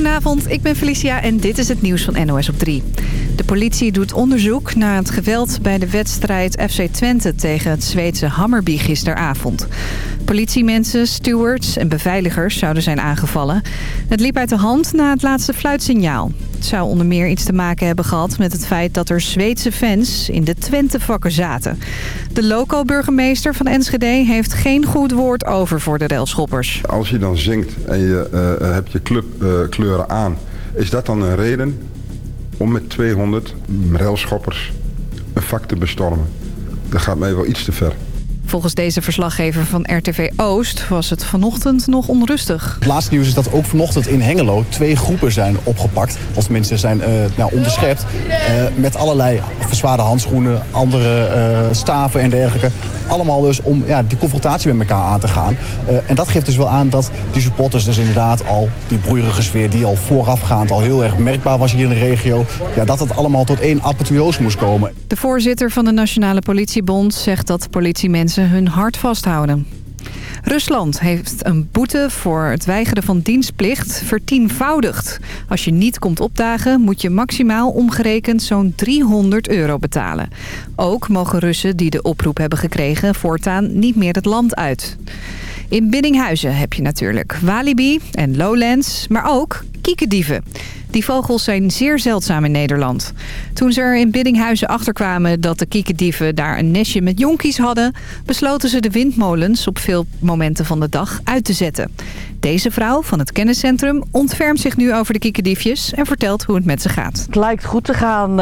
Goedenavond, ik ben Felicia en dit is het nieuws van NOS op 3. De politie doet onderzoek naar het geweld bij de wedstrijd FC Twente tegen het Zweedse Hammerby gisteravond. Politiemensen, stewards en beveiligers zouden zijn aangevallen. Het liep uit de hand na het laatste fluitsignaal. Het zou onder meer iets te maken hebben gehad met het feit dat er Zweedse fans in de Twente-vakken zaten. De loco-burgemeester van Enschede heeft geen goed woord over voor de railschoppers. Als je dan zingt en je uh, hebt je clubkleuren uh, aan, is dat dan een reden om met 200 railschoppers een vak te bestormen? Dat gaat mij wel iets te ver. Volgens deze verslaggever van RTV Oost was het vanochtend nog onrustig. Het laatste nieuws is dat ook vanochtend in Hengelo twee groepen zijn opgepakt. Of mensen zijn uh, nou, onderschept uh, met allerlei verzwaarde handschoenen, andere uh, staven en dergelijke. Allemaal dus om ja, die confrontatie met elkaar aan te gaan. en dat geeft dus wel aan dat die supporters dus inderdaad al, die broeierige sfeer die al voorafgaand al heel erg merkbaar was hier in de regio. Ja, dat het allemaal tot één apotheose moest komen. De voorzitter van de Nationale Politiebond zegt dat politiemensen hun hart vasthouden. Rusland heeft een boete voor het weigeren van dienstplicht vertienvoudigd. Als je niet komt opdagen moet je maximaal omgerekend zo'n 300 euro betalen. Ook mogen Russen die de oproep hebben gekregen voortaan niet meer het land uit. In Biddinghuizen heb je natuurlijk Walibi en Lowlands, maar ook kiekendieven. Die vogels zijn zeer zeldzaam in Nederland. Toen ze er in Biddinghuizen achterkwamen dat de kiekendieven daar een nestje met jonkies hadden... besloten ze de windmolens op veel momenten van de dag uit te zetten. Deze vrouw van het kenniscentrum ontfermt zich nu over de kiekendiefjes... en vertelt hoe het met ze gaat. Het lijkt goed te gaan.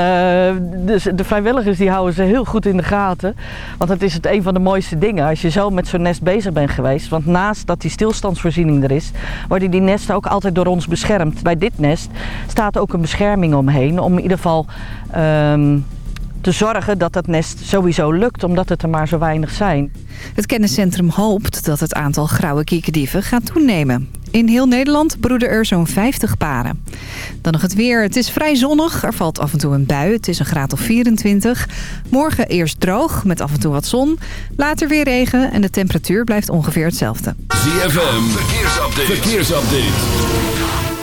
Dus de vrijwilligers die houden ze heel goed in de gaten. Want het is het een van de mooiste dingen als je zo met zo'n nest bezig bent geweest. Want naast dat die stilstandsvoorziening er is... worden die nesten ook altijd door ons beschermd. Bij dit nest staat ook een bescherming omheen. Om in ieder geval um, te zorgen dat dat nest sowieso lukt. Omdat het er maar zo weinig zijn. Het kenniscentrum hoopt dat het aantal grauwe kiekendieven gaat toenemen. In heel Nederland broeden er zo'n 50 paren. Dan nog het weer. Het is vrij zonnig. Er valt af en toe een bui. Het is een graad of 24. Morgen eerst droog met af en toe wat zon. Later weer regen en de temperatuur blijft ongeveer hetzelfde. ZFM. Verkeersupdate. Verkeersupdate.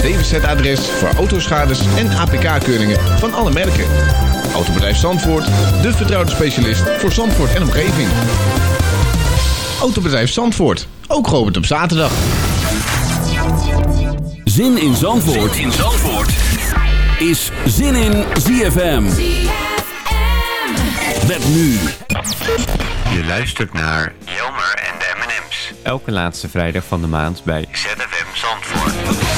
DWZ-adres voor autoschades en APK-keuringen van alle merken. Autobedrijf Zandvoort, de vertrouwde specialist voor Zandvoort en omgeving. Autobedrijf Zandvoort, ook geopend op zaterdag. Zin in Zandvoort, zin in Zandvoort. is Zin in ZFM. Met nu. Je luistert naar Jelmer en de M&M's. Elke laatste vrijdag van de maand bij ZFM Zandvoort.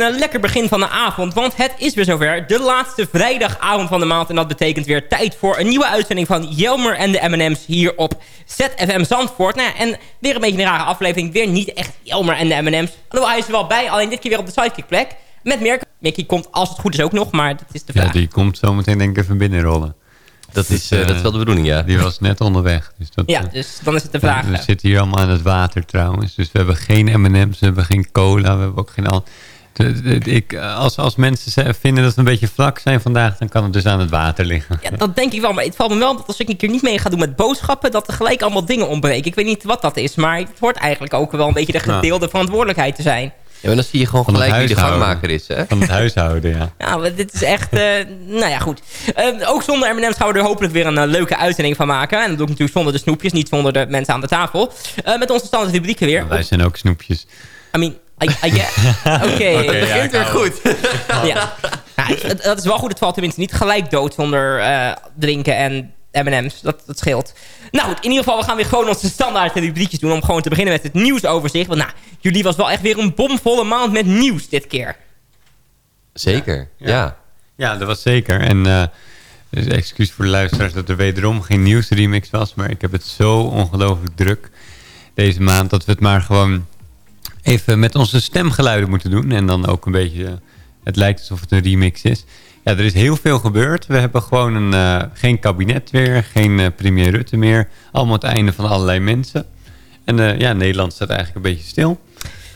Een eh, lekker begin van de avond, want het is weer zover. De laatste vrijdagavond van de maand. En dat betekent weer tijd voor een nieuwe uitzending van Jelmer en de M&M's hier op ZFM Zandvoort. Nou ja, en weer een beetje een rare aflevering. Weer niet echt Jelmer en de M&M's. Alhoewel, hij is er wel bij, alleen dit keer weer op de sidekick plek. Met Mirko. Mickey komt als het goed is ook nog, maar dat is de vraag. Ja, die komt zometeen denk ik even binnenrollen. Dat is, eh, dat is wel de bedoeling, ja. Die was net onderweg. Dus dat, Ja, eh, dus dan is het de vraag. We eh, zitten hier allemaal aan het water trouwens. Dus we hebben geen M&M's, we hebben geen cola, we hebben ook geen al. De- de- de- Ik, als, als mensen vinden dat we een beetje vlak zijn vandaag, dan kan het dus aan het water liggen. Ja, dat denk ik wel. Maar het valt me wel dat als ik een keer niet mee ga doen met boodschappen... dat er gelijk allemaal dingen ontbreken. Ik weet niet wat dat is. Maar het hoort eigenlijk ook wel een beetje de Nou. gedeelde verantwoordelijkheid te zijn. Ja, maar dan zie je gewoon gelijk wie de gangmaker is, hè? Van het huishouden, ja. Ja, maar dit is echt... eh, nou ja, goed. Eh, ook zonder M&M's gaan we er hopelijk weer een eh, leuke uitzending van maken. En dat doe ik natuurlijk zonder de snoepjes. Niet zonder de mensen aan de tafel. Eh, met onze standaard rubrieken weer. Wij zijn ook snoepjes. I mean, I, I get- Oké, het begint ik weer goed. ja. Nou, dat is wel goed. Het valt tenminste niet gelijk dood zonder eh, drinken en M&M's. Dat, dat scheelt. Nou goed, in ieder geval, we gaan weer gewoon onze standaard rubriekjes doen... om gewoon te beginnen met het nieuwsoverzicht. Want nou, jullie was wel echt weer een bomvolle maand met nieuws dit keer. Zeker, ja. Ja, dat was zeker. En eh, dus excuus voor de luisteraars dat er wederom geen nieuwsremix was. Maar ik heb het zo ongelooflijk druk deze maand... dat we het maar gewoon even met onze stemgeluiden moeten doen. En dan ook een beetje... eh, het lijkt alsof het een remix is. Ja, er is heel veel gebeurd. We hebben gewoon een, eh, geen kabinet meer, geen eh, premier Rutte meer. Allemaal het einde van allerlei mensen. En ja, Nederland staat eigenlijk een beetje stil.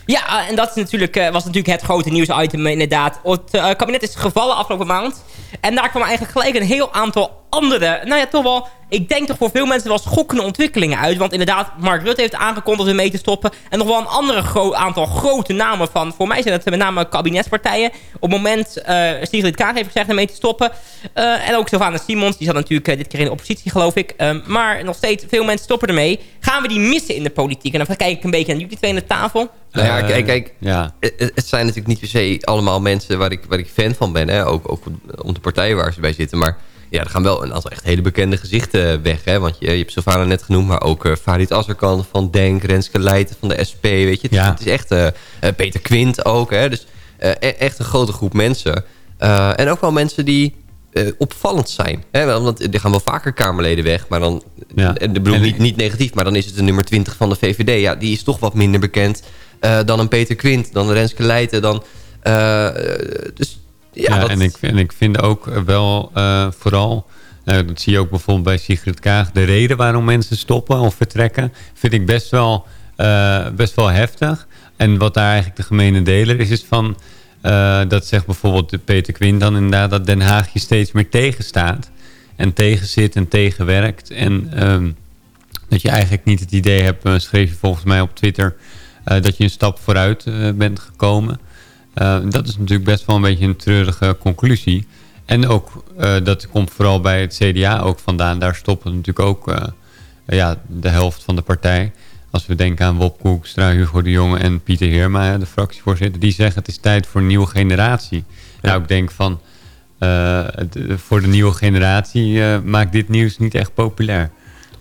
Ja, en dat is natuurlijk, was natuurlijk het grote nieuwsitem inderdaad. Het kabinet is gevallen afgelopen maand. En daar kwam eigenlijk gelijk een heel aantal andere... Nou ja, toch wel, ik denk toch voor veel mensen wel schokkende ontwikkelingen uit. Want inderdaad, Mark Rutte heeft aangekondigd weer mee te stoppen. En nog wel een andere gro aantal grote namen van... Voor mij zijn het met name kabinetspartijen. Op het moment, eh Sigrid Kaag heeft gezegd ermee te stoppen. Eh, en ook Sylvana Simons, die zat natuurlijk eh, dit keer in de oppositie geloof ik. Ehm, maar nog steeds, veel mensen stoppen ermee. Gaan we die missen in de politiek? En dan kijk ik een beetje aan jullie twee aan de tafel. Nou ja, kijk, kijk ja. het, het zijn natuurlijk niet per se allemaal mensen waar ik, waar ik fan van ben. Hè? Ook, ook om de partijen waar ze bij zitten. Maar ja, er gaan wel een aantal echt hele bekende gezichten weg. Hè? Want je, je hebt Sylvana net genoemd, maar ook eh, Farid Azarkan van Denk, Renske Leijten van de SP. Weet je? Het, is- Ja. het is echt eh, eh, Peter Quint ook. Hè? Dus eh, e- echt een grote groep mensen. Eh, en ook wel mensen die eh, opvallend zijn. Hè? Want er gaan wel vaker Kamerleden weg. Maar dan, Ja. en ik bedoel En- niet, niet negatief, maar dan is het de nummer 20 van de VVD. Ja, die is toch wat minder bekend eh, dan een Peter Quint, dan een Renske Leijten. Dan, eh, dus ja, dat, en, ik, en ik vind ook wel eh, vooral, eh, dat zie je ook bijvoorbeeld bij Sigrid Kaag, de reden waarom mensen stoppen of vertrekken, vind ik best wel, eh, best wel heftig. En wat daar eigenlijk de gemene deler is, is van, eh, dat zegt bijvoorbeeld Peter Quint dan inderdaad, dat Den Haag je steeds meer tegenstaat. En tegenzit en tegenwerkt. En ehm, dat je eigenlijk niet het idee hebt, eh, schreef je volgens mij op Twitter, eh, dat je een stap vooruit eh, bent gekomen. Uh, dat is natuurlijk best wel een beetje een treurige conclusie. En ook, uh, dat komt vooral bij het CDA ook vandaan. Daar stoppen natuurlijk ook uh, ja, de helft van de partij. Als we denken aan Wop Koekstra, Hugo de Jonge en Pieter Heerma, de fractievoorzitter. Die zeggen het is tijd voor een nieuwe generatie. Ja. Nou, ik denk van, voor de nieuwe generatie maakt dit nieuws niet echt populair.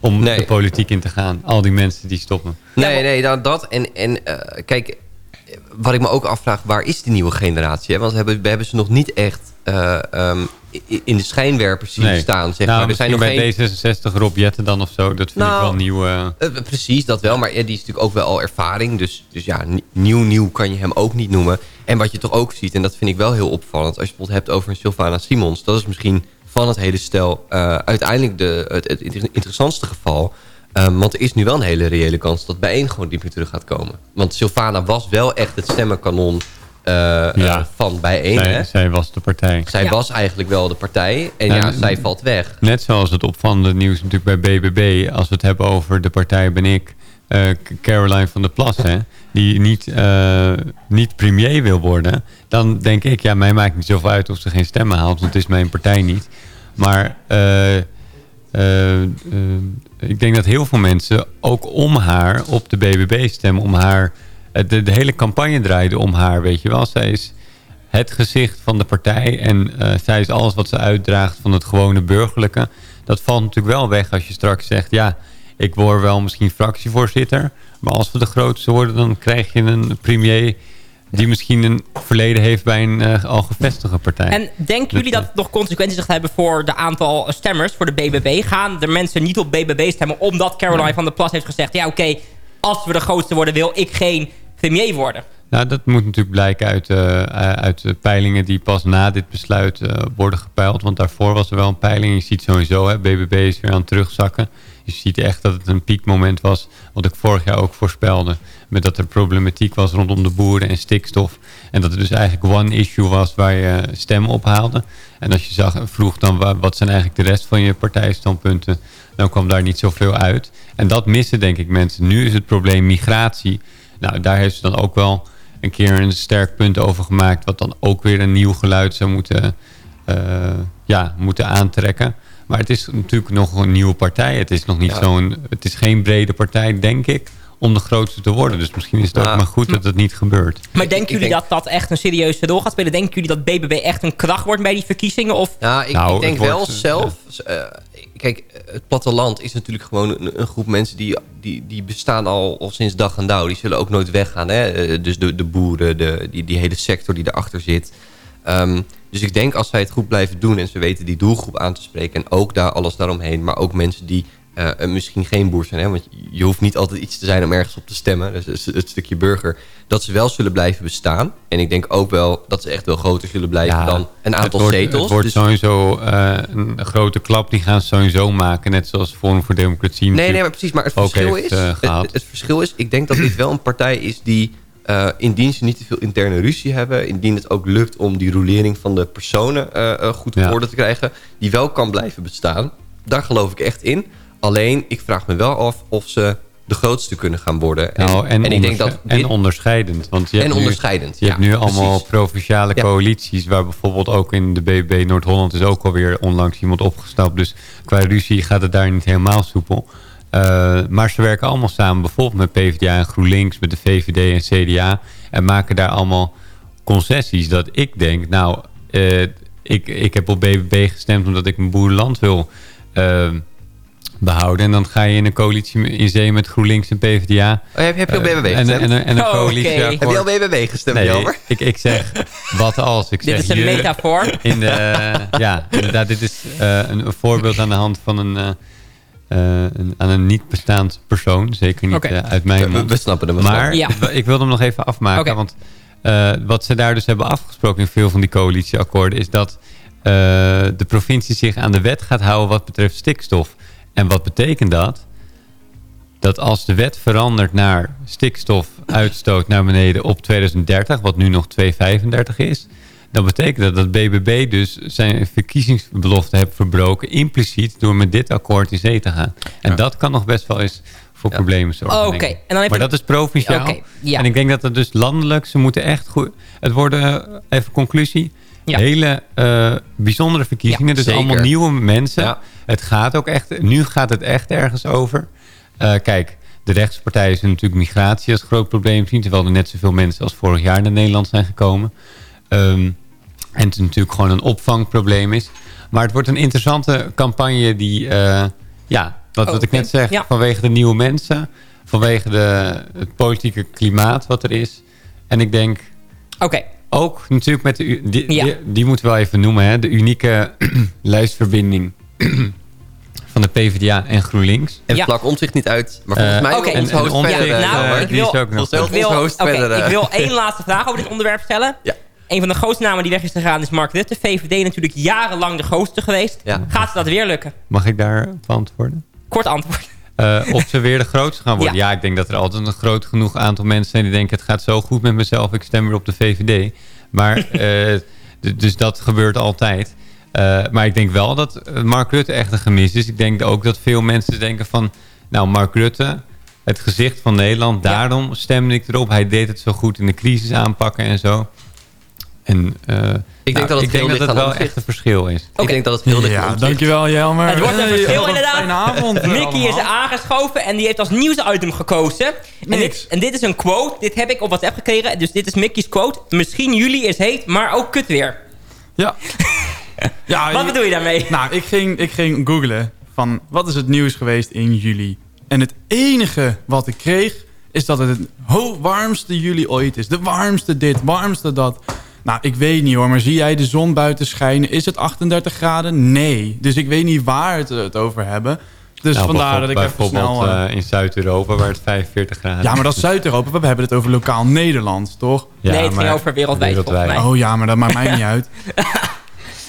Om nee. de politiek in te gaan. Al die mensen die stoppen. Nee, nee, nou, dat. En, en kijk wat ik me ook afvraag, waar is die nieuwe generatie? Hè? Want we hebben, we hebben ze nog niet echt eh, ehm, in de schijnwerpers zien Nee. staan. Zeg nou, maar. Er zijn nog bij geen... D66 Rob Jetten dan of zo. Dat vind ik Nou, wel nieuw. eh, Eh, precies, dat wel. Maar ja, die is natuurlijk ook wel al ervaring. Dus, dus ja, ni- nieuw, nieuw kan je hem ook niet noemen. En wat je toch ook ziet, en dat vind ik wel heel opvallend... als je het bijvoorbeeld hebt over een Sylvana Simons... dat is misschien van het hele stel uiteindelijk de, het, het inter- interessantste geval... Ehm, want er is nu wel een hele reële kans dat bijeen gewoon niet meer terug gaat komen. Want Sylvana was wel echt het stemmenkanon eh, Ja. eh, van bijeen. zij, hè? zij was de partij. Zij was eigenlijk wel de partij. En Ja, zij valt weg. Net zoals het opvallende nieuws natuurlijk bij BBB. Als we het hebben over de partij ben ik. eh, Caroline van der Plas. Hè, die niet, eh, niet premier wil worden. Dan denk ik, ja, mij maakt niet zoveel uit of ze geen stemmen haalt. Want het is mijn partij niet. Maar ik denk dat heel veel mensen ook om haar op de BBB stemmen. Om haar, eh, de, hele campagne draaide om haar, weet je wel. Zij is het gezicht van de partij. En eh, zij is alles wat ze uitdraagt van het gewone burgerlijke. Dat valt natuurlijk wel weg als je straks zegt... ja, ik word wel misschien fractievoorzitter... maar als we de grootste worden... dan krijg je een premier... die misschien een verleden heeft bij een eh, al gevestigde partij. En denken jullie dat het nog consequenties gaat hebben voor de aantal stemmers, voor de BBB? Gaan de mensen niet op BBB stemmen omdat Caroline van der Plas heeft gezegd... ja oké, als we de grootste worden wil ik geen premier worden? Nou, dat moet natuurlijk blijken uit, eh, uit de peilingen die pas na dit besluit eh, worden gepeild. Want daarvoor was er wel een peiling. Je ziet sowieso, hè, BBB is weer aan het terugzakken. Je ziet echt dat het een piekmoment was, wat ik vorig jaar ook voorspelde. Met dat er problematiek was rondom de boeren en stikstof. En dat er dus eigenlijk one issue was waar je stemmen ophaalde. En als je zag, vroeg dan wa- wat zijn eigenlijk de rest van je partijstandpunten, dan kwam daar niet zoveel uit. En dat missen denk ik mensen. Nu is het probleem migratie. Nou, daar heeft ze dan ook wel een keer een sterk punt over gemaakt... wat dan ook weer een nieuw geluid zou moeten, eh, ja, moeten aantrekken. Maar het is natuurlijk nog een nieuwe partij. Het is nog niet Ja. zo'n... Het is geen brede partij, denk ik, om de grootste te worden. Dus misschien is het ook Nou, maar goed dat het niet gebeurt. Maar Ik- denken ik jullie denk- dat dat echt een serieuze rol gaat spelen? Denken jullie dat BBB echt een kracht wordt bij die verkiezingen? Of Ja, ik, Nou, ik denk het wordt, wel eh, zelf... eh, kijk, het platteland is natuurlijk gewoon een, een groep mensen... Die, die, die bestaan al, al sinds dag en dauw. Die zullen ook nooit weggaan. Hè? Eh, Dus de, de boeren, de, die, die hele sector die erachter zit. Ehm, dus ik denk als zij het goed blijven doen... en ze weten die doelgroep aan te spreken... en ook daar alles daaromheen... maar ook mensen die eh, eh, misschien geen boer zijn... Hè? want je hoeft niet altijd iets te zijn om ergens op te stemmen. Dus het, het stukje burger... dat ze wel zullen blijven bestaan. En ik denk ook wel dat ze echt wel groter zullen blijven... dan een aantal wordt, zetels. Het wordt Dus- sowieso eh, een grote klap. Die gaan ze sowieso maken. Net zoals Forum voor Democratie Nee, nee, maar precies. Maar het verschil, heeft, is, het verschil is, ik denk dat dit wel een partij is die, eh, indien ze niet te veel interne ruzie hebben, indien het ook lukt om die rolering van de personen eh, eh, goed op Ja. orde te krijgen, die wel kan blijven bestaan. Daar geloof ik echt in. Alleen, ik vraag me wel af of ze de grootste kunnen gaan worden. En, Nou, en, en ik denk dat dit- en onderscheidend. Want je En hebt nu- onderscheidend, je hebt nu allemaal provinciale Ja. coalities... waar bijvoorbeeld ook in de BBB Noord-Holland... is ook alweer onlangs iemand opgestapt. Dus qua ruzie gaat het daar niet helemaal soepel. Eh, maar ze werken allemaal samen. Bijvoorbeeld met PvdA en GroenLinks... met de VVD en CDA. En maken daar allemaal concessies. Dat ik denk, nou... eh, ik, ik heb op BBB gestemd omdat ik mijn boerenland wil... eh, behouden. En dan ga je in een coalitie in zee met GroenLinks en PvdA. Oh, heb, heb je op BBB gestemd? en, en, en een Oh, coalitie. oké. Heb je al BBB gestemd, Nee, Jelmer? ik, ik zeg, wat als? Ik dit zeg is een metafoor? In de, ja, inderdaad, dit is eh, een, een voorbeeld aan de hand van een, eh, een, aan een niet bestaand persoon. Zeker niet eh, uit mijn We, mond. we snappen hem. Maar Ja. ik- wilde hem nog even afmaken. Want eh, wat ze daar dus hebben afgesproken in veel van die coalitieakkoorden... is dat eh, de provincie zich aan de wet gaat houden wat betreft stikstof. En wat betekent dat? Dat als de wet verandert naar stikstofuitstoot naar beneden op 2030... wat nu nog 2,35 is... dan betekent dat dat BBB dus zijn verkiezingsbelofte heeft verbroken... impliciet door met dit akkoord in zee te gaan. En dat kan nog best wel eens voor problemen zorgen. Oké, denk ik. en dan even- Maar dat is provinciaal. Oké, ja. En ik denk dat het dus landelijk, ze moeten echt goed... Het worden, eh, even conclusie, Ja. hele eh, bijzondere verkiezingen. Ja, dus zeker. allemaal nieuwe mensen. Ja. Het gaat ook echt, nu gaat het echt ergens over. Eh, kijk, de rechtspartij is natuurlijk migratie als groot probleem zien. Terwijl er net zoveel mensen als vorig jaar naar Nederland zijn gekomen. Ehm, en het natuurlijk gewoon een opvangprobleem is. Maar het wordt een interessante campagne die, eh, ja, wat, wat ik net zeg, ja. vanwege de nieuwe mensen, vanwege de, het politieke klimaat wat er is. En ik denk... Oké. Ook natuurlijk met de... Die, Ja. die, die moeten we wel even noemen, hè. De unieke lijstverbinding van de PvdA en GroenLinks. En Ja. vlak om zich niet uit. Maar volgens Eh, mij host verder. Eh, nou, ik wil, is ook nog. Volgens mij ik wil host verder. ik wil één laatste vraag over dit onderwerp stellen. Ja. Een van de grootste namen die weg is gegaan is Mark Rutte. VVD natuurlijk jarenlang de grootste geweest. Ja. Gaat ze dat weer lukken? Mag ik daar antwoorden? Kort antwoord. Eh, of ze weer de grootste gaan worden. Ja. ik denk dat er altijd een groot genoeg aantal mensen zijn die denken... het gaat zo goed met mezelf, ik stem weer op de VVD. Maar, eh, dus dat gebeurt altijd. Eh, maar ik denk wel dat Mark Rutte echt een gemis is. Ik denk ook dat veel mensen denken van... nou, Mark Rutte, het gezicht van Nederland... daarom stemde ik erop. Hij deed het zo goed in de crisis aanpakken en zo. En, eh, Ik denk dat het ik veel denk dat het wel echt een verschil is. Ik denk dat het heel ligt aan Ja, dankjewel Jelmer. Het wordt een Hey, verschil een inderdaad. fijne avond Mickey is aangeschoven en die heeft als nieuwsitem gekozen. En dit, en dit is een quote. Dit heb ik op WhatsApp gekregen. Dus dit is Mickey's quote. Misschien jullie is heet, maar ook kut weer. Ja. ja Wat bedoel je daarmee? Nou, ik ging, ik ging googlen van wat is het nieuws geweest in juli. En het enige wat ik kreeg is dat het het warmste juli ooit is. De warmste dit, warmste dat. Nou, ik weet niet hoor, maar zie jij de zon buiten schijnen? Is het 38 graden? Nee. Dus ik weet niet waar het het over hebben. Dus Nou, vandaar dat ik even snel... eh, eh, in Zuid-Europa waar het 45 graden ja, maar dat is Zuid-Europa. We hebben het over lokaal Nederland, toch? Ja, nee, het ging over wereldwijd, mij. Oh ja, maar dat maakt mij niet uit.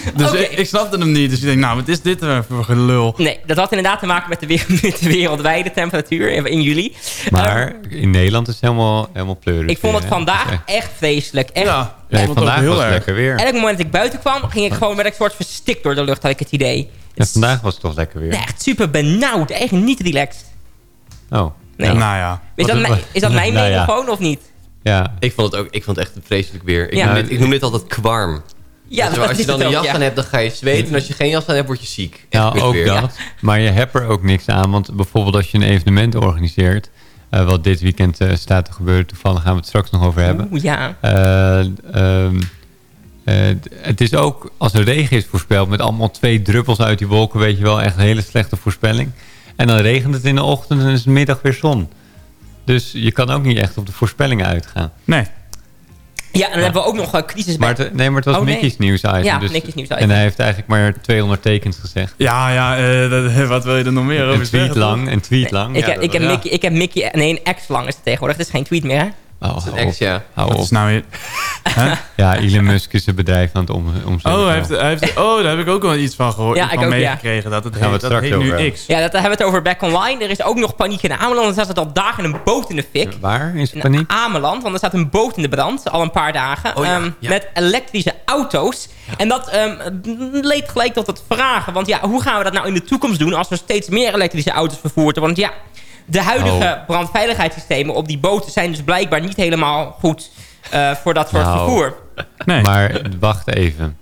Dus ik, ik snapte hem niet. Dus ik denk, nou, wat is dit er voor gelul? Nee, dat had inderdaad te maken met de, met de wereldwijde temperatuur in, in juli. Maar in Nederland is het helemaal, helemaal pleurig. Ik vond het vandaag Echt. echt vreselijk. Echt. Ja, Nee, vandaag heel was erg. lekker weer. Elk moment dat ik buiten kwam, ging ik gewoon met een soort verstikt door de lucht, had ik het idee. Ja, vandaag was het toch lekker weer. Nee, echt super benauwd. Echt niet relaxed. Oh. Nee. Ja. Nou ja. Is dat, mijn- is dat mijn Nou mening ja. gewoon of niet? Ja. Ik vond het ook ik vond het echt vreselijk weer. Ik, Ja. noem, dit, ik noem dit altijd kwarm. Ja, Dus dat als je dan een jas ja. aan hebt, dan ga je zweten. En als je geen jas aan hebt, word je ziek. Echt Nou, ook weer. dat. Maar je hebt er ook niks aan. Want bijvoorbeeld als je een evenement organiseert... eh, wat dit weekend eh, staat te gebeuren... toevallig gaan we het straks nog over hebben. Oeh, ja. Eh, ehm, eh, het is ook, als er regen is voorspeld... met allemaal twee druppels uit die wolken... weet je wel, echt een hele slechte voorspelling. En dan regent het in de ochtend en is het middag weer zon. Dus je kan ook niet echt op de voorspellingen uitgaan. Nee. Ja, en dan hebben we ook nog een crisis Maar het, nee, maar het was Oh, nee. Mickey's nieuwsitem. Ja, dus. En hij heeft eigenlijk maar 200 tekens gezegd. Ja, ja, eh, dat- wat wil je er nog meer over Een tweet zeggen? lang, een tweet lang. Ik, Ja, heb, ik, heb ja. Mickey, ik heb Mickey... Nee, een ex lang is het tegenwoordig. Het is geen tweet meer, hè? Oh, een ex, ja. Hou Wat op. is nou weer... Huh? Ja, Elon Musk is een bedrijf aan het om, omzetten. Oh, hij heeft, hij heeft, oh, daar heb ik ook wel iets van gehoord. Ja, van ik ook, ja. meegekregen. Dat het Gaan we heet, dat straks heet nu. X. Ja, dat hebben we het over Back Online. Er is ook nog paniek in Ameland. Er staat al dagen een boot in de fik. Waar is In paniek? Ameland, want er staat een boot in de brand, al een paar dagen, Oh ja, ehm, ja. met elektrische auto's. En dat ehm, leed gelijk tot het vragen, want ja, hoe gaan we dat nou in de toekomst doen als er steeds meer elektrische auto's vervoerd worden? Want ja, de huidige Oh. brandveiligheidssystemen op die boten zijn dus blijkbaar niet helemaal goed eh, voor dat soort Nou. vervoer. Nee. Maar wacht even.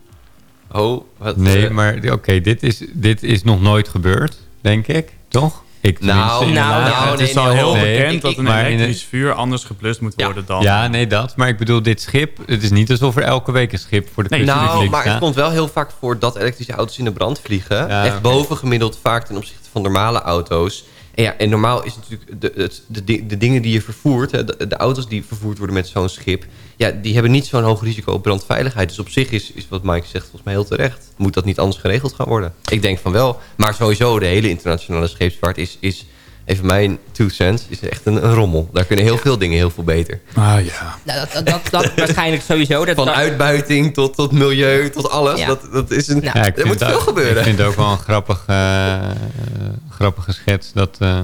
Oh, wat... Nee, eh, maar oké, dit, is, dit is nog nooit gebeurd, denk ik. Toch? Ik Nou, nou, nou, het is nee, al nee, heel nee. bekend Ik- dat een elektrisch vuur anders geblust moet Ja. worden dan... Ja, nee, dat. Maar ik bedoel, dit schip... Het is niet alsof er elke week een schip voor de Nee, Nou, maar het komt wel heel vaak voor dat elektrische auto's in de brand vliegen. Ja, Echt bovengemiddeld vaak ten opzichte van normale auto's. En ja, en normaal is natuurlijk de, de, de, de dingen die je vervoert... De, de auto's die vervoerd worden met zo'n schip... Ja, die hebben niet zo'n hoog risico op brandveiligheid. Dus op zich is, is wat Mike zegt volgens mij heel terecht. Moet dat niet anders geregeld gaan worden? Ik denk van wel. Maar sowieso, de hele internationale scheepsvaart is... is even mijn two cents, is echt een, een rommel. Daar kunnen heel veel dingen heel veel beter. Ah ja. Nou, dat, dat, dat, dat waarschijnlijk sowieso. Dat, Van dat- uitbuiting tot, tot milieu, tot alles. Ja. Dat, dat is een, Ja, er moet het veel gebeuren. Ik vind het ook wel een grappig, eh, grappige schets. Dat, eh,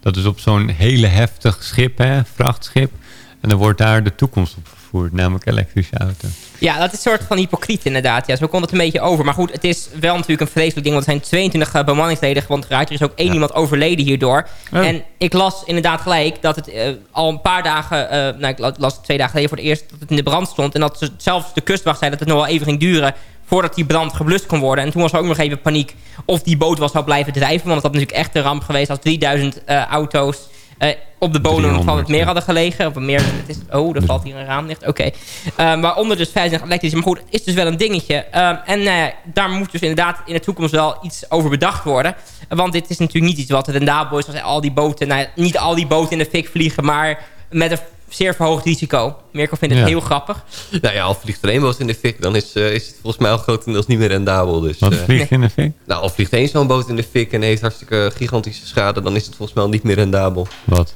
dat is op zo'n hele heftig schip, hè, vrachtschip. En dan wordt daar de toekomst op vervoerd, namelijk elektrische auto. Ja, dat is een soort van hypocriet inderdaad. Ja, zo komt het een beetje over. Maar goed, het is wel natuurlijk een vreselijk ding. Want er zijn 22 eh, bemanningsleden gewond geraakt. Er is ook één iemand overleden hierdoor. Oh. En ik las inderdaad gelijk dat het eh, al een paar dagen... eh, nou, ik la- las het twee dagen geleden voor het eerst dat het in de brand stond. En dat ze, zelfs de kustwacht zei dat het nog wel even ging duren... voordat die brand geblust kon worden. En toen was er ook nog even paniek of die boot wel zou blijven drijven. Want dat had natuurlijk echt een ramp geweest als 3000 eh, auto's... eh, op de bodem van 300, het meer ja. hadden gelegen. Of meer, het is, oh, er valt hier een raam dicht. Oké. Eh, waaronder dus 25 elektrische. Maar goed, het is dus wel een dingetje. Ehm, en ja, daar moet dus inderdaad in de toekomst wel iets over bedacht worden. Want dit is natuurlijk niet iets wat rendabel is. Als al die boten, nou niet al die boten in de fik vliegen, maar met een zeer verhoogd risico. Mirko vindt het Ja. heel grappig. Nou ja, al vliegt er één boot in de fik, dan is, eh, is het volgens mij al grotendeels niet meer rendabel. Dus, Wat eh, vliegt in de fik? Nou, al vliegt één zo'n boot in de fik en heeft hartstikke gigantische schade, dan is het volgens mij al niet meer rendabel. Wat?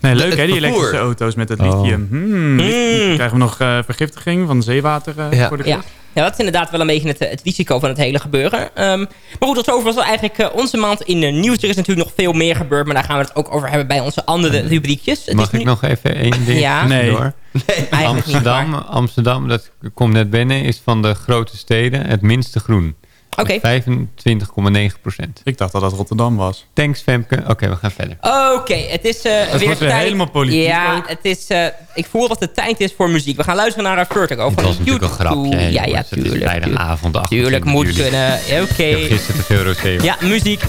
Nee, leuk hè, die elektrische auto's met het Oh. lithium. Hmm, Mm. Krijgen we nog eh, vergiftiging van zeewater eh, Ja. voor de Ja. kust? Ja, dat is inderdaad wel een beetje het, het risico van het hele gebeuren. Ehm, maar goed, tot zover was wel eigenlijk eh, onze maand in de nieuws. Er is natuurlijk nog veel meer gebeurd, maar daar gaan we het ook over hebben bij onze andere rubriekjes. Het Mag is ik nu- nog even één ding Ja. Nee. door? Niet, Amsterdam, Amsterdam, dat komt net binnen, is van de grote steden het minste groen. Oké. 25,9 procent. Ik dacht dat dat Rotterdam was. Thanks Femke. Oké, we gaan verder. Oké, het is eh, Het weer wordt weer tijd. helemaal politiek Ja, ook. het is, eh, ik voel dat het tijd is voor muziek. We gaan luisteren naar Vertigo van was natuurlijk een grapje. Ja, ja, jongens. Het is tuurlijk. vrijdagavond, 28 Tuurlijk, moet kunnen. Oké. Gisteren te veel rosé. Ja, muziek.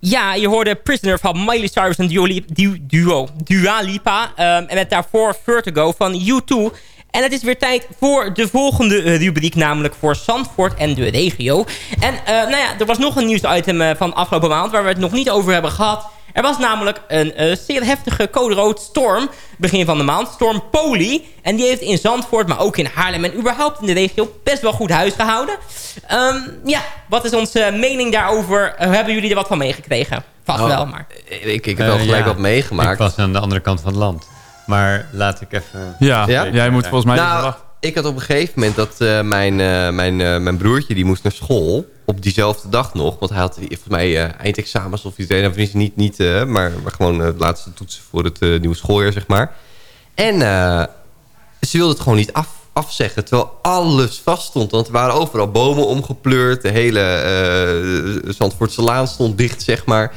Ja, je hoorde Prisoner van Miley Cyrus en duo, Dua Lipa. Ehm, en met daarvoor Vertigo van U2. En het is weer tijd voor de volgende eh, rubriek, namelijk voor Zandvoort en de regio. En eh, nou ja, er was nog een nieuwsitem uh, van afgelopen maand waar we het nog niet over hebben gehad. Er was namelijk een uh, zeer heftige code rood storm begin van de maand. Storm Poli. En die heeft in Zandvoort, maar ook in Haarlem en überhaupt in de regio best wel goed huis gehouden. Um, ja, wat is onze mening daarover? Uh, hebben jullie er wat van meegekregen? Vast Oh, wel, maar... Ik, ik heb wel gelijk wat meegemaakt. Ik was aan de andere kant van het land. Maar laat ik even... Ja, jij moet volgens mij... Nou, ik had op een gegeven moment dat uh, mijn, uh, mijn, uh, mijn broertje... die moest naar school op diezelfde dag nog. Want hij had volgens mij eindexamens of iets. Nee, niet, niet maar, maar gewoon de laatste toetsen voor het nieuwe schooljaar, zeg maar. En ze wilde het gewoon niet af, afzeggen. Terwijl alles vast stond. Want er waren overal bomen omgepleurd. De hele uh, Zandvoortse Laan stond dicht, zeg maar.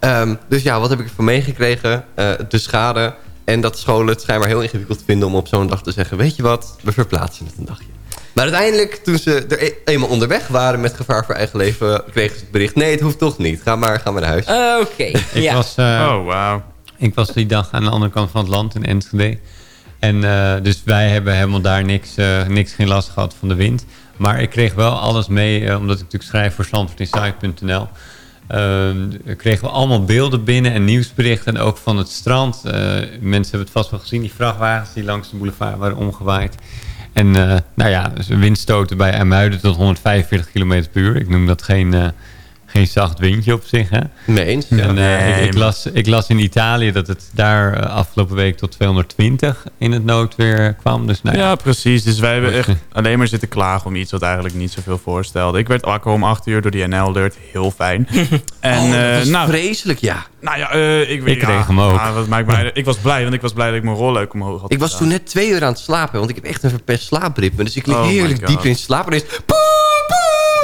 Um, dus ja, wat heb ik ervan meegekregen? Uh, de schade. En dat scholen het schijnbaar heel ingewikkeld vinden... om op zo'n dag te zeggen... weet je wat, we verplaatsen het een dagje. Maar uiteindelijk, toen ze er e eenmaal onderweg waren... met gevaar voor eigen leven, kregen ze het bericht... nee, het hoeft toch niet. Ga maar, ga maar naar huis. Uh, Oké, okay. ik ja. Was, uh, oh, wow. Ik was die dag aan de andere kant van het land in Enschede. En uh, dus wij hebben helemaal daar niks, uh, niks geen last gehad van de wind. Maar ik kreeg wel alles mee, uh, omdat ik natuurlijk schrijf voor Zandvoortinsight.nl. Uh, kregen we allemaal beelden binnen en nieuwsberichten. En ook van het strand. Uh, mensen hebben het vast wel gezien. Die vrachtwagens die langs de boulevard waren omgewaaid. En uh, nou ja, windstoten bij IJmuiden tot 145 km per uur. Ik noem dat geen, uh, geen zacht windje op zich. Hè? Nee eens. En, nee, ik, ik, las, ik las in Italië dat het daar afgelopen week tot 220 in het noodweer kwam. Dus, nou ja. ja, precies. Dus wij hebben echt alleen maar zitten klagen om iets wat eigenlijk niet zoveel voorstelde. Ik werd wakker om 8 uur door die NL-alert. Heel fijn. en, oh, dat was nou, vreselijk, ja. Nou ja, uh, ik, ik ja, kreeg hem ook. Wat maakt mij, ik was blij, want ik was blij dat ik mijn rol leuk omhoog had Ik was toen net twee uur aan het slapen, want ik heb echt een verpest slaapritme. Dus ik lig oh heerlijk diep in slaap. En is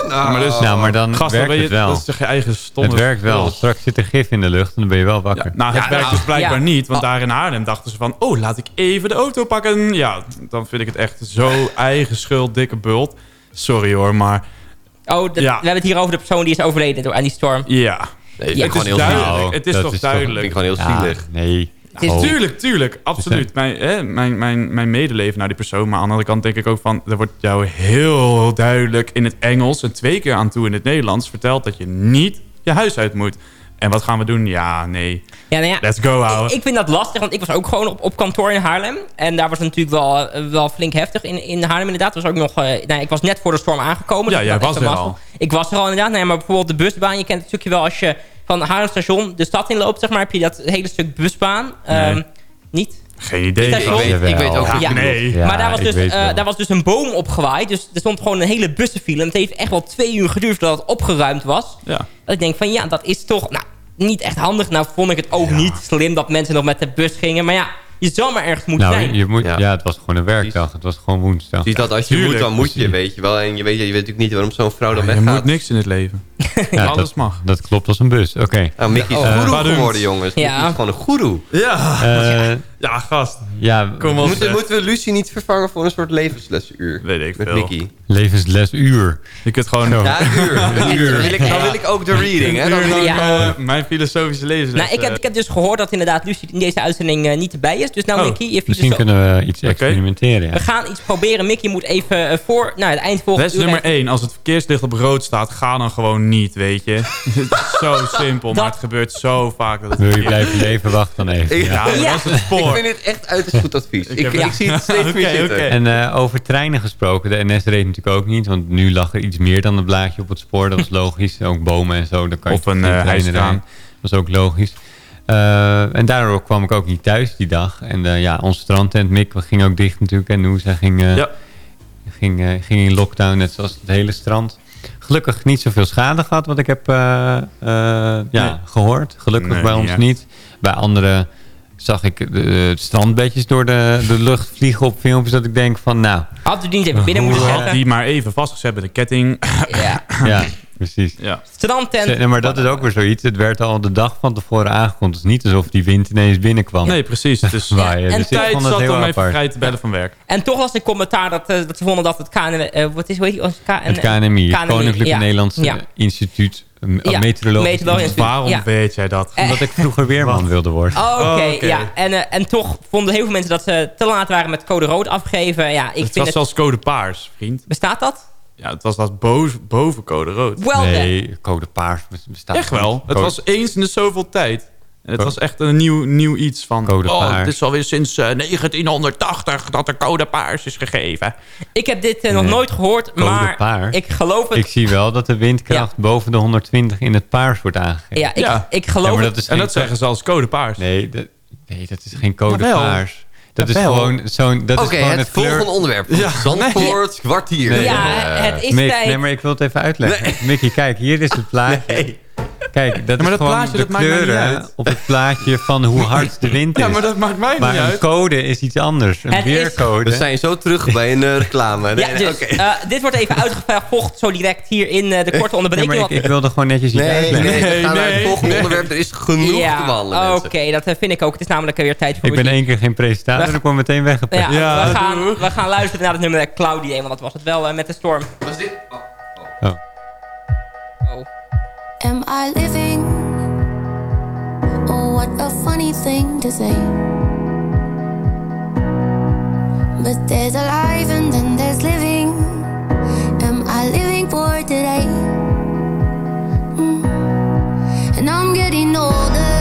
nou, maar, dus, nou, maar dan Gast, werkt dan je, het wel. Dat is toch je eigen stomme... Het werkt wel. Straks zit er gif in de lucht en dan ben je wel wakker. Ja, nou, het ja, werkt nou, dus blijkbaar ja. niet. Want daar in Haarlem dachten ze van... Oh, laat ik even de auto pakken. Ja, dan vind ik het echt zo eigen schuld, dikke bult. Sorry hoor, maar... Oh, dat, we hebben het hier over de persoon die is overleden door aan die storm. Ja. Nee, ja. Het is heel duidelijk. Het is toch is duidelijk. Ik vind gewoon heel zielig. nee. Oh. Tuurlijk, tuurlijk. Absoluut. Mijn, hè, mijn, mijn, mijn medeleven naar die persoon. Maar aan de andere kant denk ik ook van... Er wordt jou heel duidelijk in het Engels... en twee keer aan toe in het Nederlands... verteld dat je niet je huis uit moet. En wat gaan we doen? Ja, nee. Ja, nou ja, Let's go, ouwe. Ik, ik, vind dat lastig, want ik was ook gewoon op, op kantoor in Haarlem. En daar was het natuurlijk wel, wel flink heftig in, in Haarlem inderdaad. Was ook nog, uh, nou, ik was net voor de storm aangekomen. Ja, dus jij was er al. Ik was er al inderdaad. Nee, maar bijvoorbeeld de busbaan. Je kent het stukje wel als je van Haarlem station de stad inloopt, zeg maar. Heb je dat hele stuk busbaan. Nee. Um, niet? Geen idee. Ik weet, ik weet ook ja. niet. Nee. Ja, maar daar was, dus, uh, daar was dus een boom opgewaaid. Dus er stond gewoon een hele bussenfile. En het heeft echt wel twee uur geduurd voordat het opgeruimd was. Ja. Dat ik denk van ja, dat is toch nou, niet echt handig. Nou vond ik het ook ja. niet slim dat mensen nog met de bus gingen. Maar ja, je zou maar ergens moeten nou, zijn. Je moet, ja. ja. het was gewoon een werkdag. Het was gewoon woensdag. Zie dat als je Tuurlijk, moet, dan moet je, weet je wel. En je weet, je weet natuurlijk niet waarom zo'n vrouw dan Ja, je weggaat. moet niks in het leven. Ja, Alles dat, mag. Dat klopt als een bus. Oké. Nou, Mickey is Oh. goeroe Badoemt. geworden, jongens. Ja. Mickey is gewoon een goeroe. Ja. Eh, Ja, gast. ja, Kom op. Moeten, moeten we Lucie niet vervangen voor een soort levenslesuur? Weet ik Met veel. Mickey. levenslesuur. Je kunt gewoon... Zo. Ja, een uur. Een uur. Dan wil ik, dan wil ik ook de reading. Hè? Dan wil ik, Ja. Eh, mijn filosofische levensles. Nou, ik heb, ik heb dus gehoord dat inderdaad Lucie in deze uitzending uh, niet erbij is. Dus nou, Oh, Mickey, je Misschien filosof- kunnen we iets experimenteren. we Ja. gaan iets proberen. Mickey moet even voor nou, het eind volgende Les uur nummer even- 1. Als het verkeerslicht op rood staat, ga dan gewoon niet, weet je. het is zo simpel, maar het gebeurt zo vaak. Dat het Wil je blijven leven? Wacht dan even. Ik- Ja. Ja, Ja. dat is het ik spoor. vind dit echt uiterst goed advies. Ik, ik, Ja. zie het steeds meer zitten. En eh, over treinen gesproken, de NS reed natuurlijk ook niet. Want nu lag er iets meer dan een blaadje op het spoor. Dat was logisch. Ook bomen en zo. Dan kan je Of een, treinen hijskraan. rijden. Dat was ook logisch. Eh, en daardoor kwam ik ook niet thuis die dag. En ja, ons strandtent Mick ging ook dicht natuurlijk. En Noosa ging, Ja. ging, eh, ging in lockdown, net zoals het hele strand. Gelukkig niet zoveel schade gehad, wat ik heb eh, eh, ja, Nee. gehoord. Gelukkig Nee, bij ons niet. Bij anderen zag ik de, strandbedjes door de, de lucht vliegen op filmpjes. Dat ik denk van, nou, Had u niet even binnen moeten zetten. Had die maar even vastgezet met de ketting. Ja. ja, precies. Ja. Strandtent. Nee, maar dat is ook weer zoiets. Het werd al de dag van tevoren aangekondigd. Het is niet alsof die wind ineens binnenkwam. Nee, precies. Het is Waaien. en Dus tijd zat om even apart. vrij te bellen van werk. En toch was de commentaar dat, eh, dat ze vonden dat het KN, eh, wat is, hoe heet die? Ons KN, Het KNMI, het KNMI, Koninklijke ja. Nederlandse Ja. Instituut Een Ja, meteorologisch. Waarom Ja. weet jij dat? Omdat ik vroeger weerman wilde worden. Oh, Oké, ja. En, eh, en toch vonden heel veel mensen dat ze te laat waren met code rood afgegeven. Ja, ik het vind was het... zelfs code paars, vriend. Bestaat dat? Ja, het was dat boven, boven code rood. Wel nee, code paars bestaat Echt wel. Het was eens in de zoveel tijd. En het Code- was echt een nieuw, nieuw iets van... Code oh, paars. het is alweer sinds eh, 1980 dat de code paars is gegeven. Ik heb dit eh, nog Nee. nooit gehoord, Code maar paars. ik geloof het. Ik zie wel dat de windkracht boven de 120 in het paars wordt aangegeven. Ja, ik- ik geloof maar het. dat is En dat zeggen ze als code paars. Nee, dat, nee, dat is geen code paars. Dat is gewoon zo'n... dat is Oké, gewoon het het kleur- volgende onderwerp. Zandvoort, kwartier. Nee, Ja, het is Mick, tijd. nee, maar ik wil het even uitleggen. Mickey, kijk, hier is het plaatje. Kijk, dat maar is dat gewoon plaatje, de dat maakt mij niet kleuren uit. op het plaatje van hoe hard de wind is. Ja, maar dat maakt mij Maar niet een code is iets anders. Een Het is- weercode. We zijn zo terug bij een eh, reclame. Ja, Nee, nee, dus, oké. eh, dit wordt even uitgevocht zo direct hier in eh, de korte Ja, maar onderbreking. ik, ik wilde gewoon netjes iets Nee, nee, uitleggen. we gaan naar het nee, volgende nee. onderwerp. Er is genoeg ja, te behandelen, Oké, dat vind ik ook. Het is namelijk weer tijd voor Ik ben één keer geen presentator en ik word meteen weggepakt. Ja, Ja, we, gaan, we gaan luisteren naar het nummer Cloudy, want dat was het wel met de storm. Was dit? Oh. Oh. Am I living? Oh, what a funny thing to say. But there's alive and then there's living. Am I living for today? Mm. And I'm getting older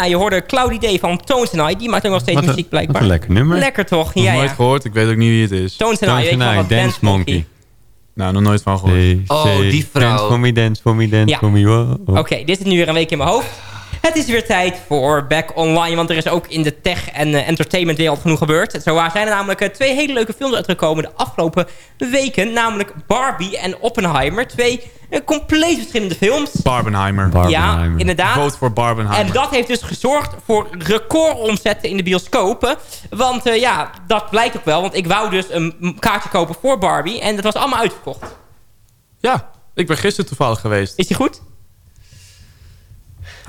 Ja, je hoorde Cloudy Day van Tones and I. Die maakt ook nog steeds Wat muziek blijkbaar. wat een lekker nummer. Lekker toch? Nog Ja, nooit ja. gehoord, ik weet ook niet wie het is. Tones and I, weet wat Dance Monkey. Nou, nog nooit van gehoord. Hey, Oh, die vrouw. Dance for me, dance for me, dance Ja. for me. wow, wow. Oké, dit zit nu weer een week in mijn hoofd. Het is weer tijd voor Back Online. Want er is ook in de tech- en eh, entertainmentwereld genoeg gebeurd. Zo waar zijn er namelijk eh, twee hele leuke films uitgekomen de afgelopen weken. Namelijk Barbie en Oppenheimer. Twee eh, compleet verschillende films. Barbenheimer. Ja, inderdaad. Vote voor Barbenheimer. En dat heeft dus gezorgd voor recordomzetten in de bioscopen. Want eh, ja, dat blijkt ook wel. Want ik wou dus een kaartje kopen voor Barbie. En dat was allemaal uitverkocht. Ja, ik ben gisteren toevallig geweest. Is die goed?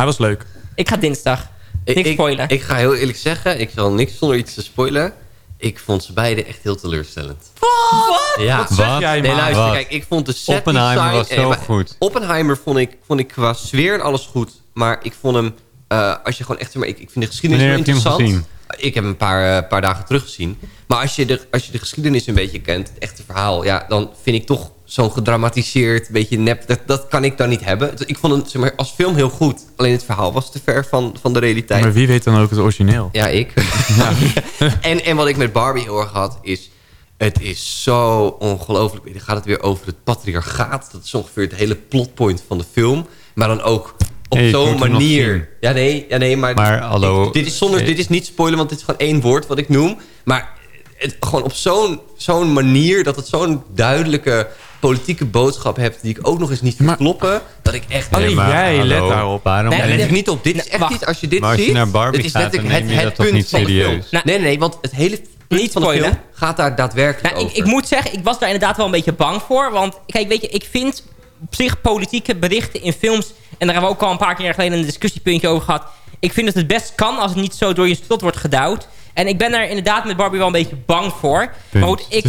Hij was leuk. Ik ga dinsdag. Ik, Niks ik- spoilen. Ik, ga heel eerlijk zeggen, ik zal niks zonder iets te spoilen. Ik vond ze beide echt heel teleurstellend. Wat? Ja, Wat zeg jij, Nee, luister, Wat? kijk, ik vond de set Oppenheimer design- was zo maar goed. Oppenheimer vond ik, vond ik qua sfeer en alles goed. Maar ik vond hem, eh, als je gewoon echt... Maar ik, ik vind de geschiedenis Wanneer hem interessant. Ik heb hem een paar, eh, paar dagen terug gezien. Maar als je, de, als je de geschiedenis een beetje kent, het echte verhaal... Ja, dan vind ik toch zo'n gedramatiseerd, beetje nep... Dat, dat kan ik dan niet hebben. Ik vond het zeg maar, als film heel goed. Alleen het verhaal was te ver van, van de realiteit. Maar wie weet dan ook het origineel? Ja, ik. en, en wat ik met Barbie heel erg had, is... Het is zo ongelooflijk. Dan gaat het weer over het patriarchaat. Dat is ongeveer het hele plotpoint van de film. Maar dan ook op Hey, zo'n manier. Ja, nee, ja, nee, maar... Maar hallo, ik- dit, is zonder, dit is niet spoilen, want dit is gewoon één woord wat ik noem. Maar het, gewoon op zo'n zo'n manier... dat het zo'n duidelijke politieke boodschap hebt... die ik ook nog eens niet kloppen... dat ik echt... Nee, maar hallo, Waarom Nee, niet? let ik niet op. Dit is echt niet... Als je dit Maar als je ziet... naar Barbie dit is gaat, letterlijk dan neem je dat toch punt niet van de film. serieus? Nee, nee, nee, want het hele punt Niet van de film gaat daar daadwerkelijk Nou, ik, over. ik moet zeggen, ik was daar inderdaad wel een beetje bang voor. Want kijk, weet je, ik vind op zich politieke berichten in films... en daar hebben we ook al een paar keer geleden een discussiepuntje over gehad... ik vind dat het best kan als het niet zo door je strot wordt gedouwd. En ik ben daar inderdaad met Barbie wel een beetje bang voor. Maar goed, ik,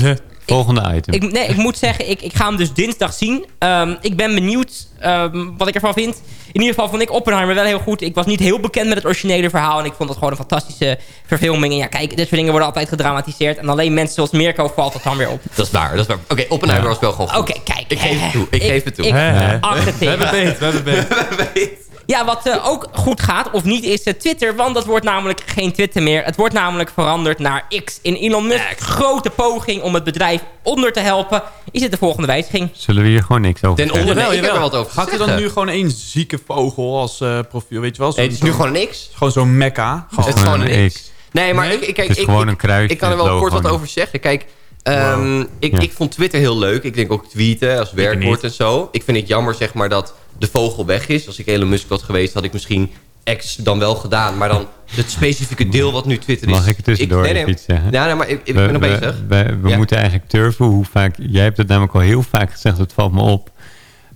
Volgende item. ik, nee, ik moet zeggen, ik, ik ga hem dus dinsdag zien. Ehm, ik ben benieuwd ehm, wat ik ervan vind. In ieder geval vond ik Oppenheimer wel heel goed. Ik was niet heel bekend met het originele verhaal. En ik vond het gewoon een fantastische verfilming. En ja, kijk, dit soort dingen worden altijd gedramatiseerd. En alleen mensen zoals Mirko valt het dan weer op. Dat is waar, dat is waar. Oké, Oppenheimer was wel gewoon goed. Oké, kijk. Ik geef het toe, ik geef het toe. Ik. We hebben beet, we hebben beet. Ja, wat eh, ook goed gaat, of niet, is eh, Twitter. Want dat wordt namelijk geen Twitter meer. Het wordt namelijk veranderd naar X. In Elon Musk's grote poging om het bedrijf onder te helpen... is het de volgende wijziging. Zullen we hier gewoon niks over Ten zeggen? onder- ik heb er wat over Gaat er dan nu gewoon één zieke vogel als eh, profiel? Weet je wel? Nee, het is nu gewoon een X. Gewoon zo'n mekka. Het is gewoon een X. X. Nee, maar ik, ik, kijk, Het is ik, gewoon ik- een kruisje, Ik kan er wel kort wat over zeggen. Kijk, ehm, ik, Ja. ik vond Twitter heel leuk. Ik denk ook tweeten als werkwoord en zo. Ik vind het jammer zeg maar dat de vogel weg is. Als ik Elon Musk was geweest, had ik misschien X dan wel gedaan. Maar dan het specifieke deel wat nu Twitter is. Mag ik tussendoor nee, nee, even iets zeggen? Ja, nee, maar ik, ik we, ben nog bezig. We, we Ja. moeten eigenlijk turven hoe vaak... Jij hebt het namelijk al heel vaak gezegd, dat valt me op.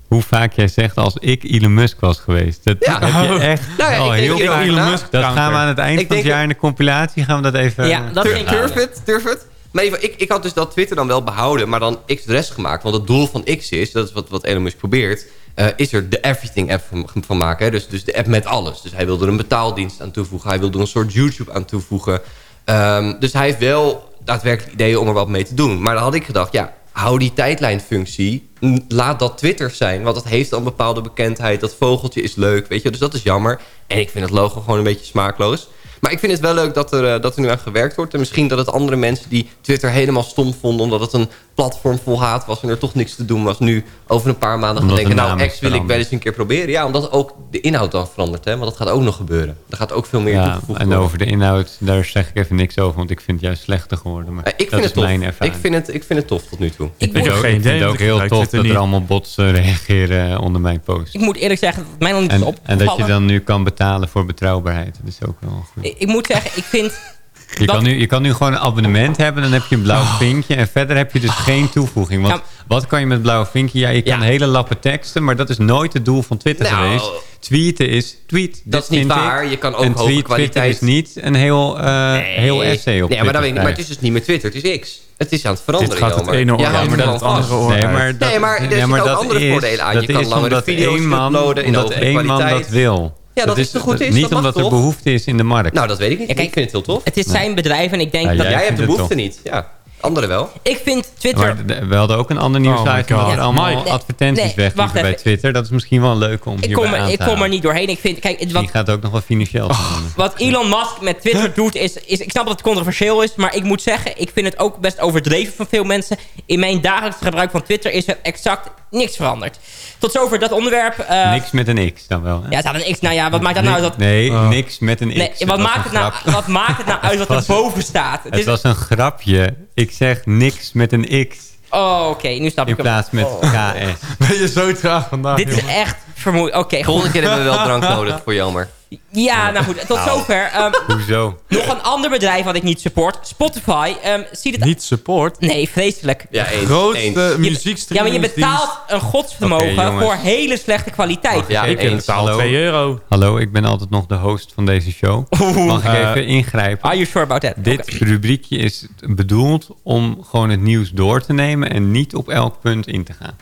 Hoe vaak jij zegt als ik Elon Musk was geweest. Dat Ja. heb je echt Nou ja, al ik denk heel vaak. Dat gaan we aan het eind Ik van het jaar in de compilatie gaan we dat even... Ja, dat Turf het, turf het. Maar even, ik, ik had dus dat Twitter dan wel behouden, maar dan X de rest gemaakt. Want het doel van X is, dat is wat, wat Elon Musk probeert... eh, is er de Everything app van, maken. Dus, dus de app met alles. Dus hij wilde er een betaaldienst aan toevoegen. Hij wilde er een soort YouTube aan toevoegen. Ehm, dus hij heeft wel daadwerkelijk ideeën om er wat mee te doen. Maar dan had ik gedacht, ja, hou die tijdlijnfunctie. Laat dat Twitter zijn, want dat heeft dan bepaalde bekendheid. Dat vogeltje is leuk, weet je. Dus dat is jammer. En ik vind het logo gewoon een beetje smaakloos. Maar ik vind het wel leuk dat er, eh, dat er nu aan gewerkt wordt. En misschien dat het andere mensen die Twitter helemaal stom vonden... omdat het een platform vol haat was en er toch niks te doen was... nu over een paar maanden gaan denken... nou, is X wil ik wel eens een keer proberen. Ja, omdat ook de inhoud dan verandert. Hè? Want dat gaat ook nog gebeuren. Er gaat ook veel meer Ja, toegevoegd en worden. over de inhoud, daar zeg ik even niks over. Want ik vind het juist slechter geworden. Maar Eh, ik dat vind is het tof. mijn Ik ervaring. vind het, ik vind het tof tot nu toe. Ik Ik vind moet, ook, geen ik vind het ook ik heel tof Twitter dat er allemaal bots eh, reageren eh, onder mijn post. ik moet eerlijk zeggen, dat mij nog niet is En, opgevallen. en dat je dan nu kan betalen voor betrouwbaarheid. Dat is ook wel goed. Ik, ik moet zeggen, ik vind... Je dat- kan, nu, je kan nu gewoon een abonnement hebben. Dan heb je een blauw Oh. vinkje. En verder heb je dus geen toevoeging. Want Ja. wat kan je met blauw vinkje? Ja, je kan Ja. hele lappe teksten. Maar dat is nooit het doel van Twitter Nou, geweest. Tweeten is tweet. Dat is niet vind ik. waar. Je kan ook en hoge tweet kwaliteit- Twitter is niet een heel, eh, heel essay op Nee, maar, dat weet ik niet. Maar het is dus niet meer Twitter. Het is X. Het is aan het veranderen. Dit gaat het ene oor Ja, maar dat het andere oor Nee, maar dat, Nee, maar er ja, zitten ook dat andere is, voordelen aan. Dat Je kan langere video's man, uploaden in omdat hogere één man kwaliteit. dat wil. Ja, dat is goed is, Niet omdat er behoefte is in de markt. Nou, dat weet ik niet. Ja, kijk, ik vind het heel tof. Het is zijn bedrijf en ik denk Ja, dat... jij Jij hebt de behoefte niet. Ja, anderen wel. Ik vind Twitter... Maar we hadden ook een ander nieuws Oh er allemaal Nee, advertenties nee, weg wacht bij. Twitter. Dat is misschien wel leuk om ik kom, er, aan te ik kom er niet doorheen. Ik vind, kijk, het- wat, Die gaat ook nog wel financieel veranderen. wat Elon Musk met Twitter doet, is, is... Ik snap dat het controversieel is, maar ik moet zeggen... Ik vind het ook best overdreven van veel mensen. In mijn dagelijks gebruik van Twitter is er exact niks veranderd. Tot zover dat onderwerp. eh, niks met een X dan wel. Hè? Ja, het had een X. Nou ja, wat maakt dat nou uit? Dat, Nee, Oh. niks met een X. nee, wat, maakt een het nou, wat maakt het nou uit wat er boven staat? Het Het is- was een grapje. Ik zeg niks met een X. Oh, oké, nu snap In ik hem. plaats met Oh. KS. Ben je zo traag vandaag, Dit is jongen. echt vermoeid. Oké, Volgende goed. keer hebben we wel drank nodig voor Jelmer. Ja, nou goed. Tot Nou. zover. Ehm, Hoezo? nog een ander bedrijf wat ik niet support. Spotify. ehm ziet het... Niet support. Nee, vreselijk. Ja, eens. Grootste eens. Ja, maar je betaalt een godsvermogen voor hele slechte kwaliteit. Ja, ik betaal Hallo. 2 euro. Hallo, ik ben altijd nog de host van deze show. Mag ik Eh, even ingrijpen? Are you sure about that? Dit rubriekje is bedoeld om gewoon het nieuws door te nemen... en niet op elk punt in te gaan.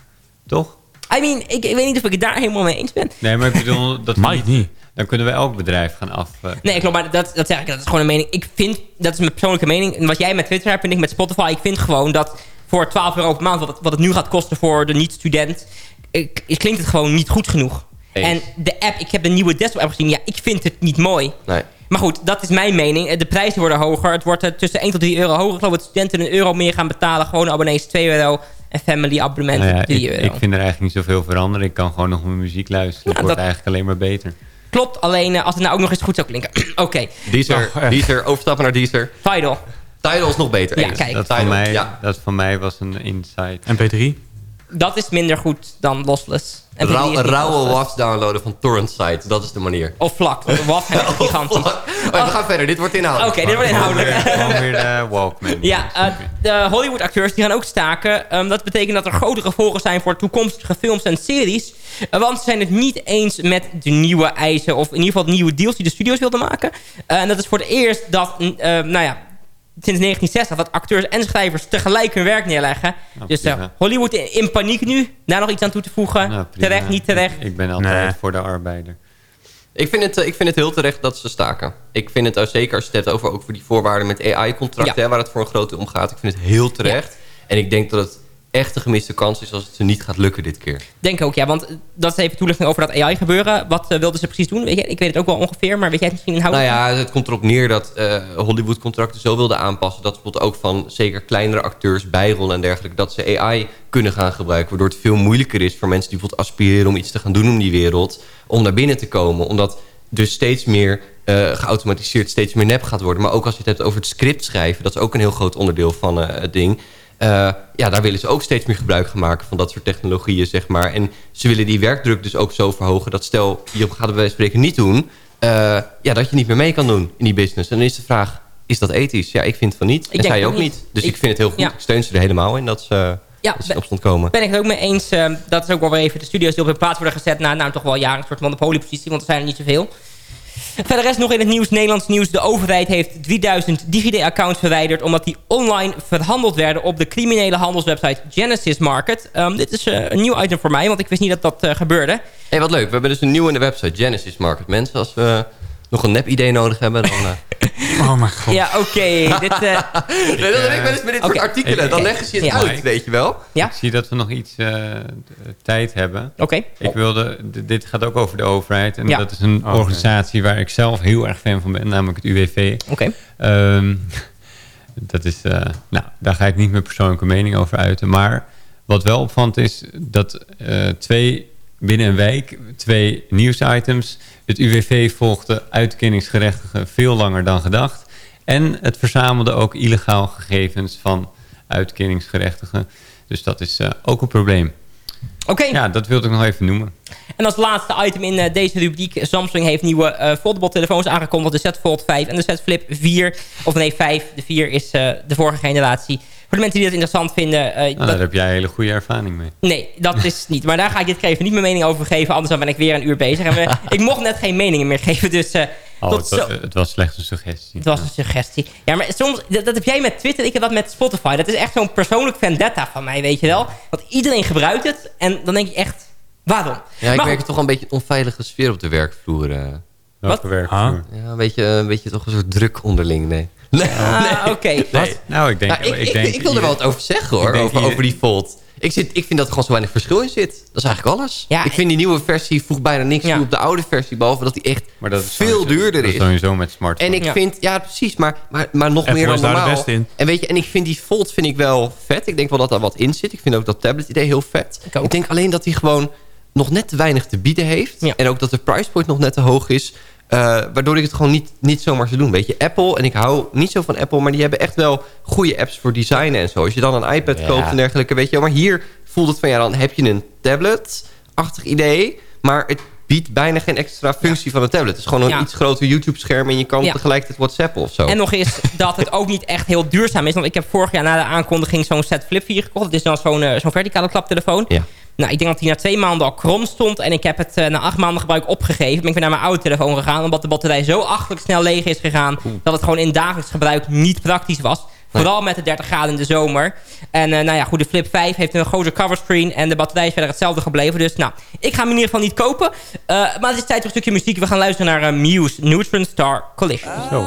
Toch? I mean, ik, ik weet niet of ik het daar helemaal mee eens ben. Nee, maar ik bedoel... Dat Mag niet. Dan kunnen we elk bedrijf gaan af... eh, Nee, klopt, maar dat, dat zeg ik, dat is gewoon een mening. Ik vind, dat is mijn persoonlijke mening. En wat jij met Twitter hebt en ik met Spotify, ik vind gewoon dat voor 12 euro per maand, wat het, wat het nu gaat kosten voor de niet-student, ik- ik- klinkt het gewoon niet goed genoeg. Eens. En de app, ik heb de nieuwe desktop app gezien, ja, ik vind het niet mooi. Nee. Maar goed, dat is mijn mening. Eh, De prijzen worden hoger. Het wordt eh, tussen 1 tot 3 euro hoger. Ik geloof dat studenten een euro meer gaan betalen. Gewone abonnees 2 euro. En family abonnementen nou ja, 3 ik, euro. ik vind er eigenlijk niet zoveel veranderen. Ik kan gewoon nog mijn muziek luisteren. Het Ja, wordt dat- eigenlijk alleen maar beter. Klopt, alleen eh, als het nou ook nog eens goed zou klinken. Oké, Deezer, Oh, echt. Deezer, overstappen naar Deezer. Tidal. Tidal is nog beter. Ja, eens. kijk. Dat Tidal, van, mij, ja. dat van mij was een insight. MP3. Dat is minder goed dan Lossless. Rauw, rauwe. WAFs downloaden van torrent sites. Dat is de manier. Of vlak. Want de WAF echt gigantisch. Oké, Oh, we gaan verder. Dit wordt inhoudelijk. dit wordt inhoudelijk. Gewoon weer de Walkman. Ja, eh, de Hollywood-acteurs die gaan ook staken. Ehm, dat betekent dat er grote gevolgen zijn voor toekomstige films en series. Eh, want ze zijn het niet eens met de nieuwe eisen... of in ieder geval de nieuwe deals die de studio's wilden maken. Eh, en dat is voor het eerst dat, eh, nou ja... Sinds 1960 dat acteurs en schrijvers tegelijk hun werk neerleggen. Nou, dus eh, prima. Hollywood in, in paniek nu. Daar nog iets aan toe te voegen. Nou, terecht, niet terecht. Ik ben altijd Nee. voor de arbeider. Ik vind, het, eh, ik vind het heel terecht dat ze staken. Ik vind het, eh, zeker als je het hebt over, ook voor die voorwaarden met AI-contracten... Ja. waar het voor een groot deel om gaat. Ik vind het heel terecht. En ik denk dat het echt een gemiste kans is als het ze niet gaat lukken dit keer. Denk ook, ja. Want dat is even toelichting over dat AI gebeuren. Wat eh, wilden ze precies doen? Weet je, ik weet het ook wel ongeveer, maar weet jij het misschien Nou ja, het komt erop neer dat eh, Hollywood contracten zo wilden aanpassen... dat bijvoorbeeld ook van zeker kleinere acteurs, bijrollen en dergelijke... dat ze AI kunnen gaan gebruiken. Waardoor het veel moeilijker is voor mensen die bijvoorbeeld aspireren... om iets te gaan doen in die wereld, om naar binnen te komen. Omdat dus steeds meer eh, geautomatiseerd, steeds meer nep gaat worden. Maar ook als je het hebt over het script schrijven... dat is ook een heel groot onderdeel van eh, het ding... Eh, ja, daar willen ze ook steeds meer gebruik gaan maken van dat soort technologieën, zeg maar. En ze willen die werkdruk dus ook zo verhogen dat stel, je gaat het bij van spreken niet doen, eh, ja, dat je niet meer mee kan doen in die business. En dan is de vraag, is dat ethisch? Ja, ik vind van niet. en zij ook niet. niet. Dus Ik- ik, vind het heel goed. ja. Ik steun ze er helemaal in dat ze, Ja, dat ze opstand komen. Ben ik het ook mee eens. eh, dat is ook wel weer even de studio's die op hun plaats worden gezet... na nou, toch wel jaren een soort monopoliepositie, want er zijn er niet zoveel. Verder is nog in het nieuws, Nederlands nieuws... de overheid heeft 3000 DigiD-accounts verwijderd... omdat die online verhandeld werden op de criminele handelswebsite Genesis Market. Ehm, dit is eh, een nieuw item voor mij, want ik wist niet dat dat eh, gebeurde. hey, wat leuk. We hebben dus een nieuw in de website, Genesis Market. Mensen, als we nog een nep-idee nodig hebben, dan... eh, Oh mijn god. Ja, oké. dit, eh, nee, dat heb ik wel eens met dit soort artikelen. Dan leggen ze het Ja. uit, weet je wel. Ja? Ik zie dat we nog iets eh, tijd hebben. Oké. Ik wilde, dit gaat ook over de overheid. En Ja. dat is een Oh, organisatie waar ik zelf heel erg fan van ben. Namelijk het UWV. Oké. Ehm, dat is, eh, nou, daar ga ik niet mijn persoonlijke mening over uiten. Maar wat wel opvallend is dat eh, twee, binnen een week twee nieuwsitems. Het UWV volgde uitkenningsgerechtigen veel langer dan gedacht. En het verzamelde ook illegaal gegevens van uitkenningsgerechtigen. Dus dat is eh, ook een probleem. Oké. Ja, dat wilde ik nog even noemen. En als laatste item in eh, deze rubriek... Samsung heeft nieuwe eh foldable telefoons aangekondigd. De Z Fold 5 en de Z Flip 4. Of nee, 5. De 4 is de vorige generatie. Voor de mensen die dat interessant vinden... eh, Nou, dat- daar heb jij hele goede ervaring mee. Nee, dat is niet. Maar daar ga ik dit keer even niet mijn mening over geven. Anders dan ben ik weer een uur bezig. En we- ik mocht net geen meningen meer geven. Dus Oh, tot het, zo. was, het was slechts een suggestie. Het was een suggestie. Ja, maar soms, dat, dat heb jij met Twitter, ik heb dat met Spotify. Dat is echt zo'n persoonlijk vendetta van mij, weet je wel. Want iedereen gebruikt het en dan denk je echt, waarom? Ja, ik Maar merk toch een beetje een onveilige sfeer op de werkvloer. eh. Welke werkvloer? Ja, een beetje, een beetje toch een soort druk onderling, nee. Nee, Ah, oké. nee. Nou, ik denk... Nou, ik, ik, ik, denk ik wil er wel wat over zeggen hoor, ik over, die Volt. Ik, zit, ik vind dat er gewoon zo weinig verschil in zit. Dat is eigenlijk alles. Ja, ik vind die nieuwe versie voegt bijna niks Ja. toe op de oude versie. Behalve dat die echt Maar dat is veel sowieso- duurder dat is. sowieso met En smartphones. ik Ja. vind, ja precies, maar, maar, maar nog Apple meer dan is daar de normaal. in. En weet je, en ik vind die Volt vind ik wel vet. Ik denk wel dat daar wat in zit. Ik vind ook dat tablet idee heel vet. Ik. Ik denk alleen dat hij gewoon nog net te weinig te bieden heeft. Ja. En ook dat de price point nog net te hoog is. Eh, waardoor ik het gewoon niet, niet zomaar zou doen. Weet je, Apple, en ik hou niet zo van Apple... maar die hebben echt wel goede apps voor designen en zo. Als je dan een iPad Ja. koopt en dergelijke, weet je. Maar hier voelt het van, ja, dan heb je een tablet-achtig idee... Maar het biedt bijna geen extra functie van een tablet. Het is gewoon een Ja. iets groter YouTube-scherm... en je kan tegelijkertijd WhatsAppen of zo. En nog eens dat het ook niet echt heel duurzaam is. Want ik heb vorig jaar na de aankondiging zo'n set Flip 4 gekocht. Het is dan zo'n eh, zo'n verticale klaptelefoon. Ja. Nou, ik denk dat hij na twee maanden al krom stond. En ik heb het eh, na acht maanden gebruik opgegeven. Ben ik weer naar mijn oude telefoon gegaan. Omdat de batterij zo achterlijk snel leeg is gegaan. Dat het gewoon in dagelijks gebruik niet praktisch was. Vooral met de 30 graden in de zomer. En eh, nou ja, goed, de Flip 5 heeft een grote coverscreen. En de batterij is verder hetzelfde gebleven. Dus nou, ik ga hem in ieder geval niet kopen. Eh, maar het is tijd voor een stukje muziek. We gaan luisteren naar Muse, Neutron Star Collision. Zo,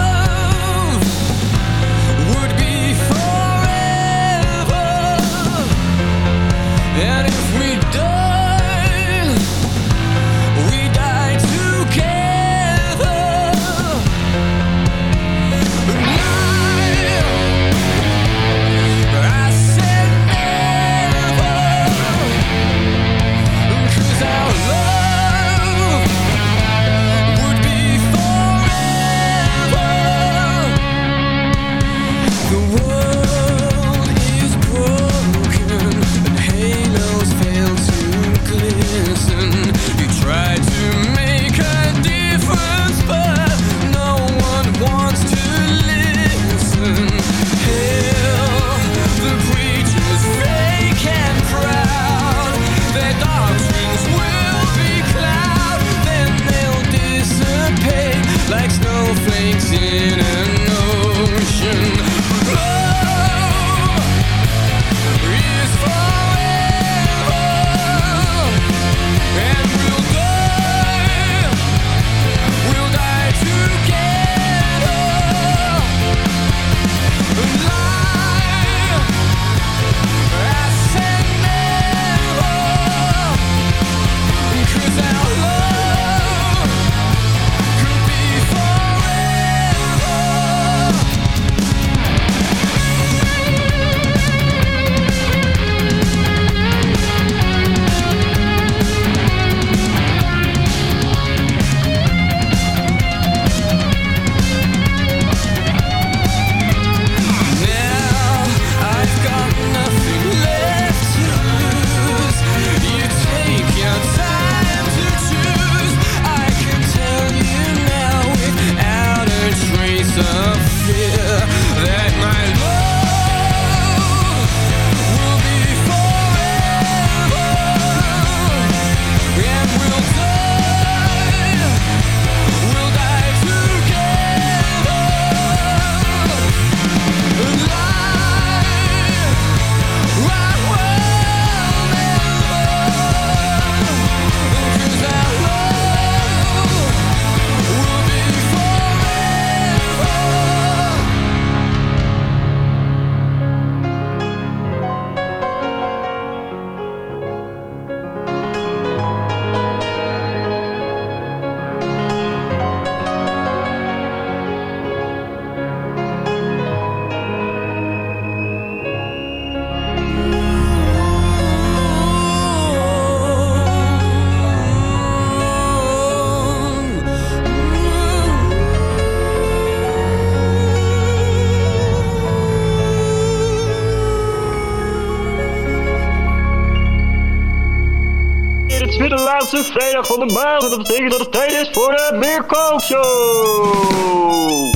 vrijdag van de maand en dat betekent dat het tijd is voor de Meerkoop-show.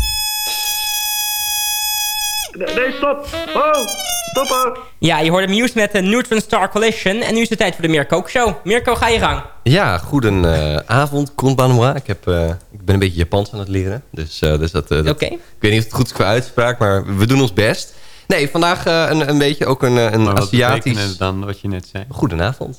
Nee, nee, stop. Oh, stoppen. Ja, je hoorde Muse met de Neutron Star Collision. En nu is het tijd voor de Mirko Show. Mirko, ga je gang. Ja, goedenavond, konbanwa. Ik, heb, eh, ik ben een beetje Japans aan het leren. Dus, eh, dus dat, eh, dat- Oké. ik weet niet of het goed is qua uitspraak, maar we doen ons best. Nee, vandaag eh, een, een beetje ook een, eh, een Maar wat Aziatisch... betekent het dan wat je net zei? Goedenavond.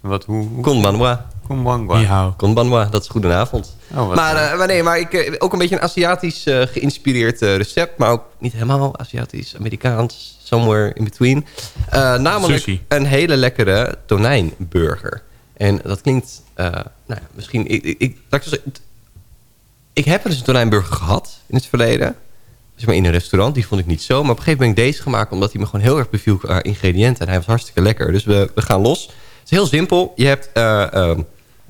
Wat, hoe, hoe? Konbanwa. Konbanwa. Konbanwa, dat is goedenavond. Oh, maar, eh, maar nee, maar ik, eh, ook een beetje een Aziatisch eh, geïnspireerd recept. Maar ook niet helemaal Aziatisch, Amerikaans, somewhere in between. Namelijk Sushi. een hele lekkere tonijnburger. En dat klinkt, nou ja, misschien... Ik, ik, ik, laat ik zo zeggen, ik heb wel eens een tonijnburger gehad in het verleden. Zeg maar in een restaurant, die vond ik niet zo. Maar op een gegeven moment ben ik deze gemaakt... omdat hij me gewoon heel erg beviel qua ingrediënten. En hij was hartstikke lekker. Dus we, we gaan los. Het is heel simpel. Je hebt eh, ehm,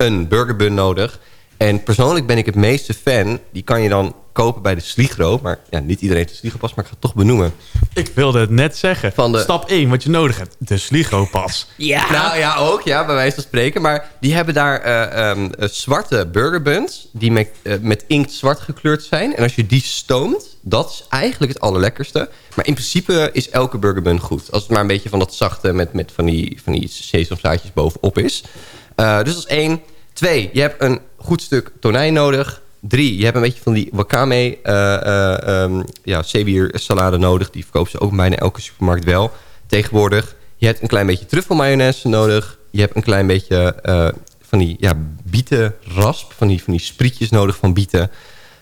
een burgerbun nodig. En persoonlijk ben ik het meeste fan... die kan je dan kopen bij de Sligro. Maar ja, niet iedereen heeft de Sligro pas, maar ik ga het toch benoemen. Ik wilde het net zeggen. Van de- Stap 1, wat je nodig hebt. De Sligo-pas. Ja. Nou ja, ook, ja, bij wijze van spreken. Maar die hebben daar eh, ehm, eh, zwarte burgerbuns... die met, eh, met inkt zwart gekleurd zijn. En als je die stoomt, dat is eigenlijk het allerlekkerste. Maar in principe is elke burgerbun goed. Als het maar een beetje van dat zachte... met, met van die, van die sesamzaadjes bovenop is. Eh, dus dat is één. Twee, je hebt een goed stuk tonijn nodig. Drie, je hebt een beetje van die wakame eh eh, ehm, ja, zeewier salade nodig. Die verkopen ze ook bijna elke supermarkt wel tegenwoordig. Je hebt een klein beetje truffelmayonaise nodig. Je hebt een klein beetje eh, van die ja, bietenrasp. Van die, van die sprietjes nodig van bieten.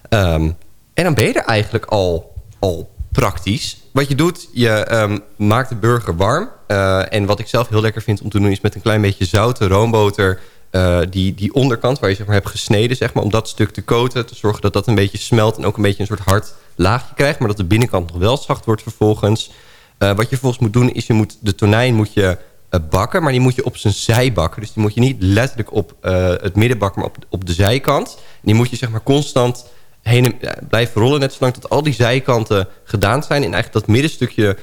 Ehm, en dan ben je er eigenlijk al, al praktisch. Wat je doet, je ehm, maakt de burger warm. En wat ik zelf heel lekker vind om te doen... is met een klein beetje zoute roomboter... eh, die, die onderkant waar je zeg maar, hebt gesneden... Zeg maar, om dat stuk te coaten. Te zorgen dat dat een beetje smelt... en ook een beetje een soort hard laagje krijgt... maar dat de binnenkant nog wel zacht wordt vervolgens. Eh, wat je vervolgens moet doen is... je moet de tonijn moet je, eh, bakken... maar die moet je op zijn zij bakken. Dus die moet je niet letterlijk op het midden bakken... maar op, op de zijkant. Die moet je zeg maar constant heen blijven rollen... net zolang tot al die zijkanten gedaan zijn... en eigenlijk dat middenstukje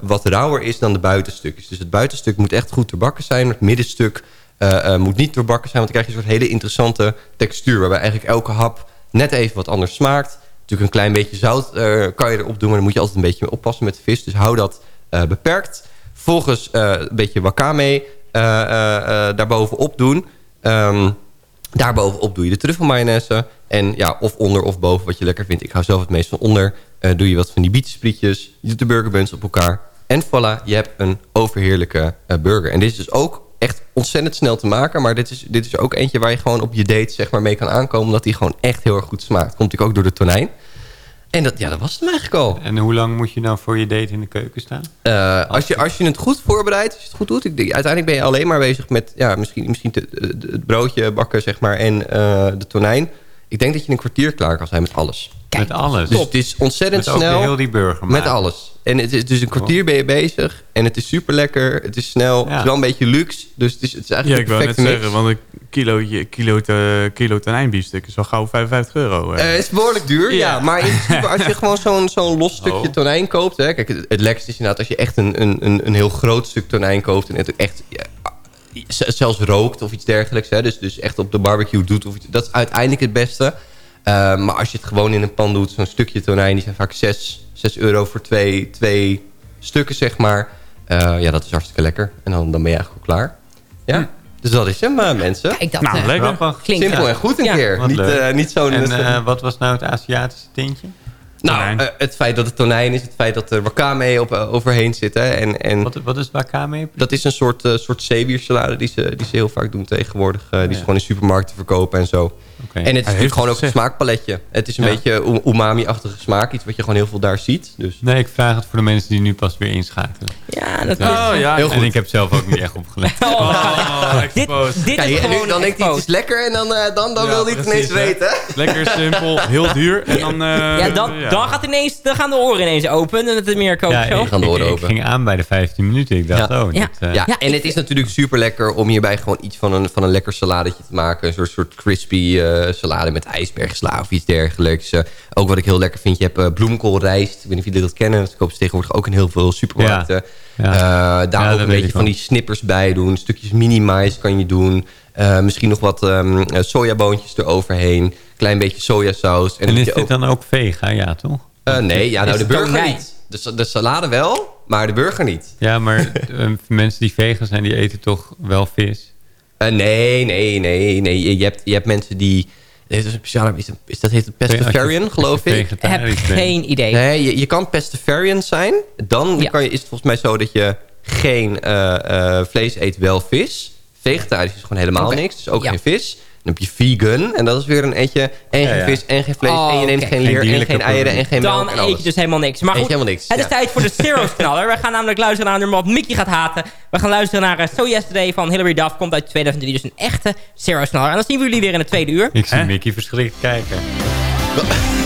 wat rauwer is dan de buitenstukjes. Dus het buitenstuk moet echt goed doorbakken zijn... het middenstuk eh, moet niet doorbakken zijn... want dan krijg je een soort hele interessante textuur... waarbij eigenlijk elke hap net even wat anders smaakt. Natuurlijk een klein beetje zout eh, kan je erop doen... maar dan moet je altijd een beetje oppassen met de vis. Dus hou dat beperkt. Vervolgens een beetje wakame daarbovenop doen... Ehm, Daarbovenop doe je de truffelmayonaise. En ja, of onder of boven wat je lekker vindt. Ik hou zelf het meest van onder. Eh, doe je wat van die bietensprietjes. Je doet de burgerbuns op elkaar. En voilà, je hebt een overheerlijke burger. En dit is dus ook echt ontzettend snel te maken. Maar dit is, dit is ook eentje waar je gewoon op je date zeg maar, mee kan aankomen. Omdat die gewoon echt heel erg goed smaakt. Komt natuurlijk ook door de tonijn. En dat, ja, dat was het eigenlijk al. En hoe lang moet je nou voor je date in de keuken staan? Eh, als, je, als je het goed voorbereidt, als je het goed doet... Ik denk, uiteindelijk ben je alleen maar bezig met ja, misschien, misschien te- de- het broodje bakken zeg maar, en eh, de tonijn. Ik denk dat je in een kwartier klaar kan zijn met alles. Met alles? Dus het is ontzettend snel. heel die burger Met alles. En het is dus een kwartier ben je bezig. En het is super lekker. Het is snel. Het is wel een beetje luxe. Dus het is, het is Ja, eigenlijk ik de wou net mix. zeggen, want een kilootje, kilo, te, kilo tonijnbiefstuk is al gauw 55 euro. hè. Eh, het is behoorlijk duur, ja. Ja. Maar in als je gewoon zo'n zo'n los stukje Oh. tonijn koopt... Hè, kijk, het, het lekkerste is inderdaad als je echt een, een, een, een heel groot stuk tonijn koopt... en het echt ja, zelfs rookt of iets dergelijks. Hè, dus, dus echt op de barbecue doet. Of iets, dat is uiteindelijk het beste. Eh, maar als je het gewoon in een pan doet, zo'n stukje tonijn... die zijn vaak 6, 6 euro voor twee, twee stukken, zeg maar. Eh, ja, dat is hartstikke lekker. En dan, dan ben je eigenlijk al klaar. Ja, dus dat is hem, eh, mensen. Kijk, dat Nou, eh, lekker. klinkt Simpel en goed een Ja. keer. Wat Niet, eh, niet zo'n... En eh, wat was nou het Aziatische tintje? Nou, eh, het feit dat het tonijn is, het feit dat er wakame op, overheen zit. Hè, en, en Wat, wat is wakame? dat is een soort, eh, soort zeewiersalade die ze, die ze heel vaak doen tegenwoordig. eh, die ze gewoon in supermarkten verkopen en zo. En het is natuurlijk gewoon ook een smaakpaletje. Het is een Ja. beetje umami-achtige smaak. Iets wat je gewoon heel veel daar ziet. Dus. Nee, ik vraag het voor de mensen die nu pas weer inschakelen. Ja, dat is- Oh, ja, heel En goed. ik heb zelf ook niet echt opgelet. dit, dit Kijk, is en nu, dan denkt hij het is lekker en dan, eh, dan, dan Ja, wil hij het ineens hè. weten. Lekker simpel, heel duur. En dan, eh, ja, dan, ja. dan, gaat ineens, dan gaan de oren ineens open en het is meer Ja, kookshow. ik, ik, ik ging aan bij de 15 minuten. Ik dacht, Ja. oh, Ja. dit, eh, Ja, en het is natuurlijk super lekker om hierbij gewoon iets van een, van een lekker saladetje te maken. Een soort, soort crispy eh, salade met ijsbergsla of iets dergelijks. Eh, ook wat ik heel lekker vind, je hebt eh, bloemkoolrijst. Ik weet niet of jullie dat kennen. Dat ze tegenwoordig ook in heel veel supermarkten. Ja. Daar ook een beetje van die snippers bij doen. Stukjes mini-mais kan je doen. Misschien nog wat eh, sojaboontjes eroverheen. Klein beetje sojasaus. En is dit dan ook vega? Ja, toch? Nee, ja, nou de burger niet. De, de salade wel, maar de burger niet. Ja, maar mensen die vegan zijn, die eten toch wel vis? Eh, nee, nee, nee, nee. Je- hebt, je hebt mensen die... Is een speciale... Is, dat- is dat heet het Als je- geloof ik? vegetarisch Heb geen idee. Nee, je, je kan pescatarian zijn. Dan Ja. kan je, is het volgens mij zo dat je geen eh, eh, vlees eet, wel vis. vegetarisch is gewoon helemaal niks. Dus ook Ja. geen vis. Dan heb je vegan. En dat is weer een eetje. En geen ja. vis en geen vlees. Oh, en je neemt oké. geen Geen leer en geen eieren en geen melk Dan en eet je dus helemaal niks. Maar goed, je helemaal niks, het is ja. tijd voor de Zero's knaller. We gaan namelijk luisteren naar een nummer wat Mickey gaat haten. We gaan luisteren naar eh, So Yesterday van Hilary Duff. Komt uit 2003, dus een echte Zero's knaller. En dan zien we jullie weer in het tweede uur. Ik zie Mickey verschrikt kijken.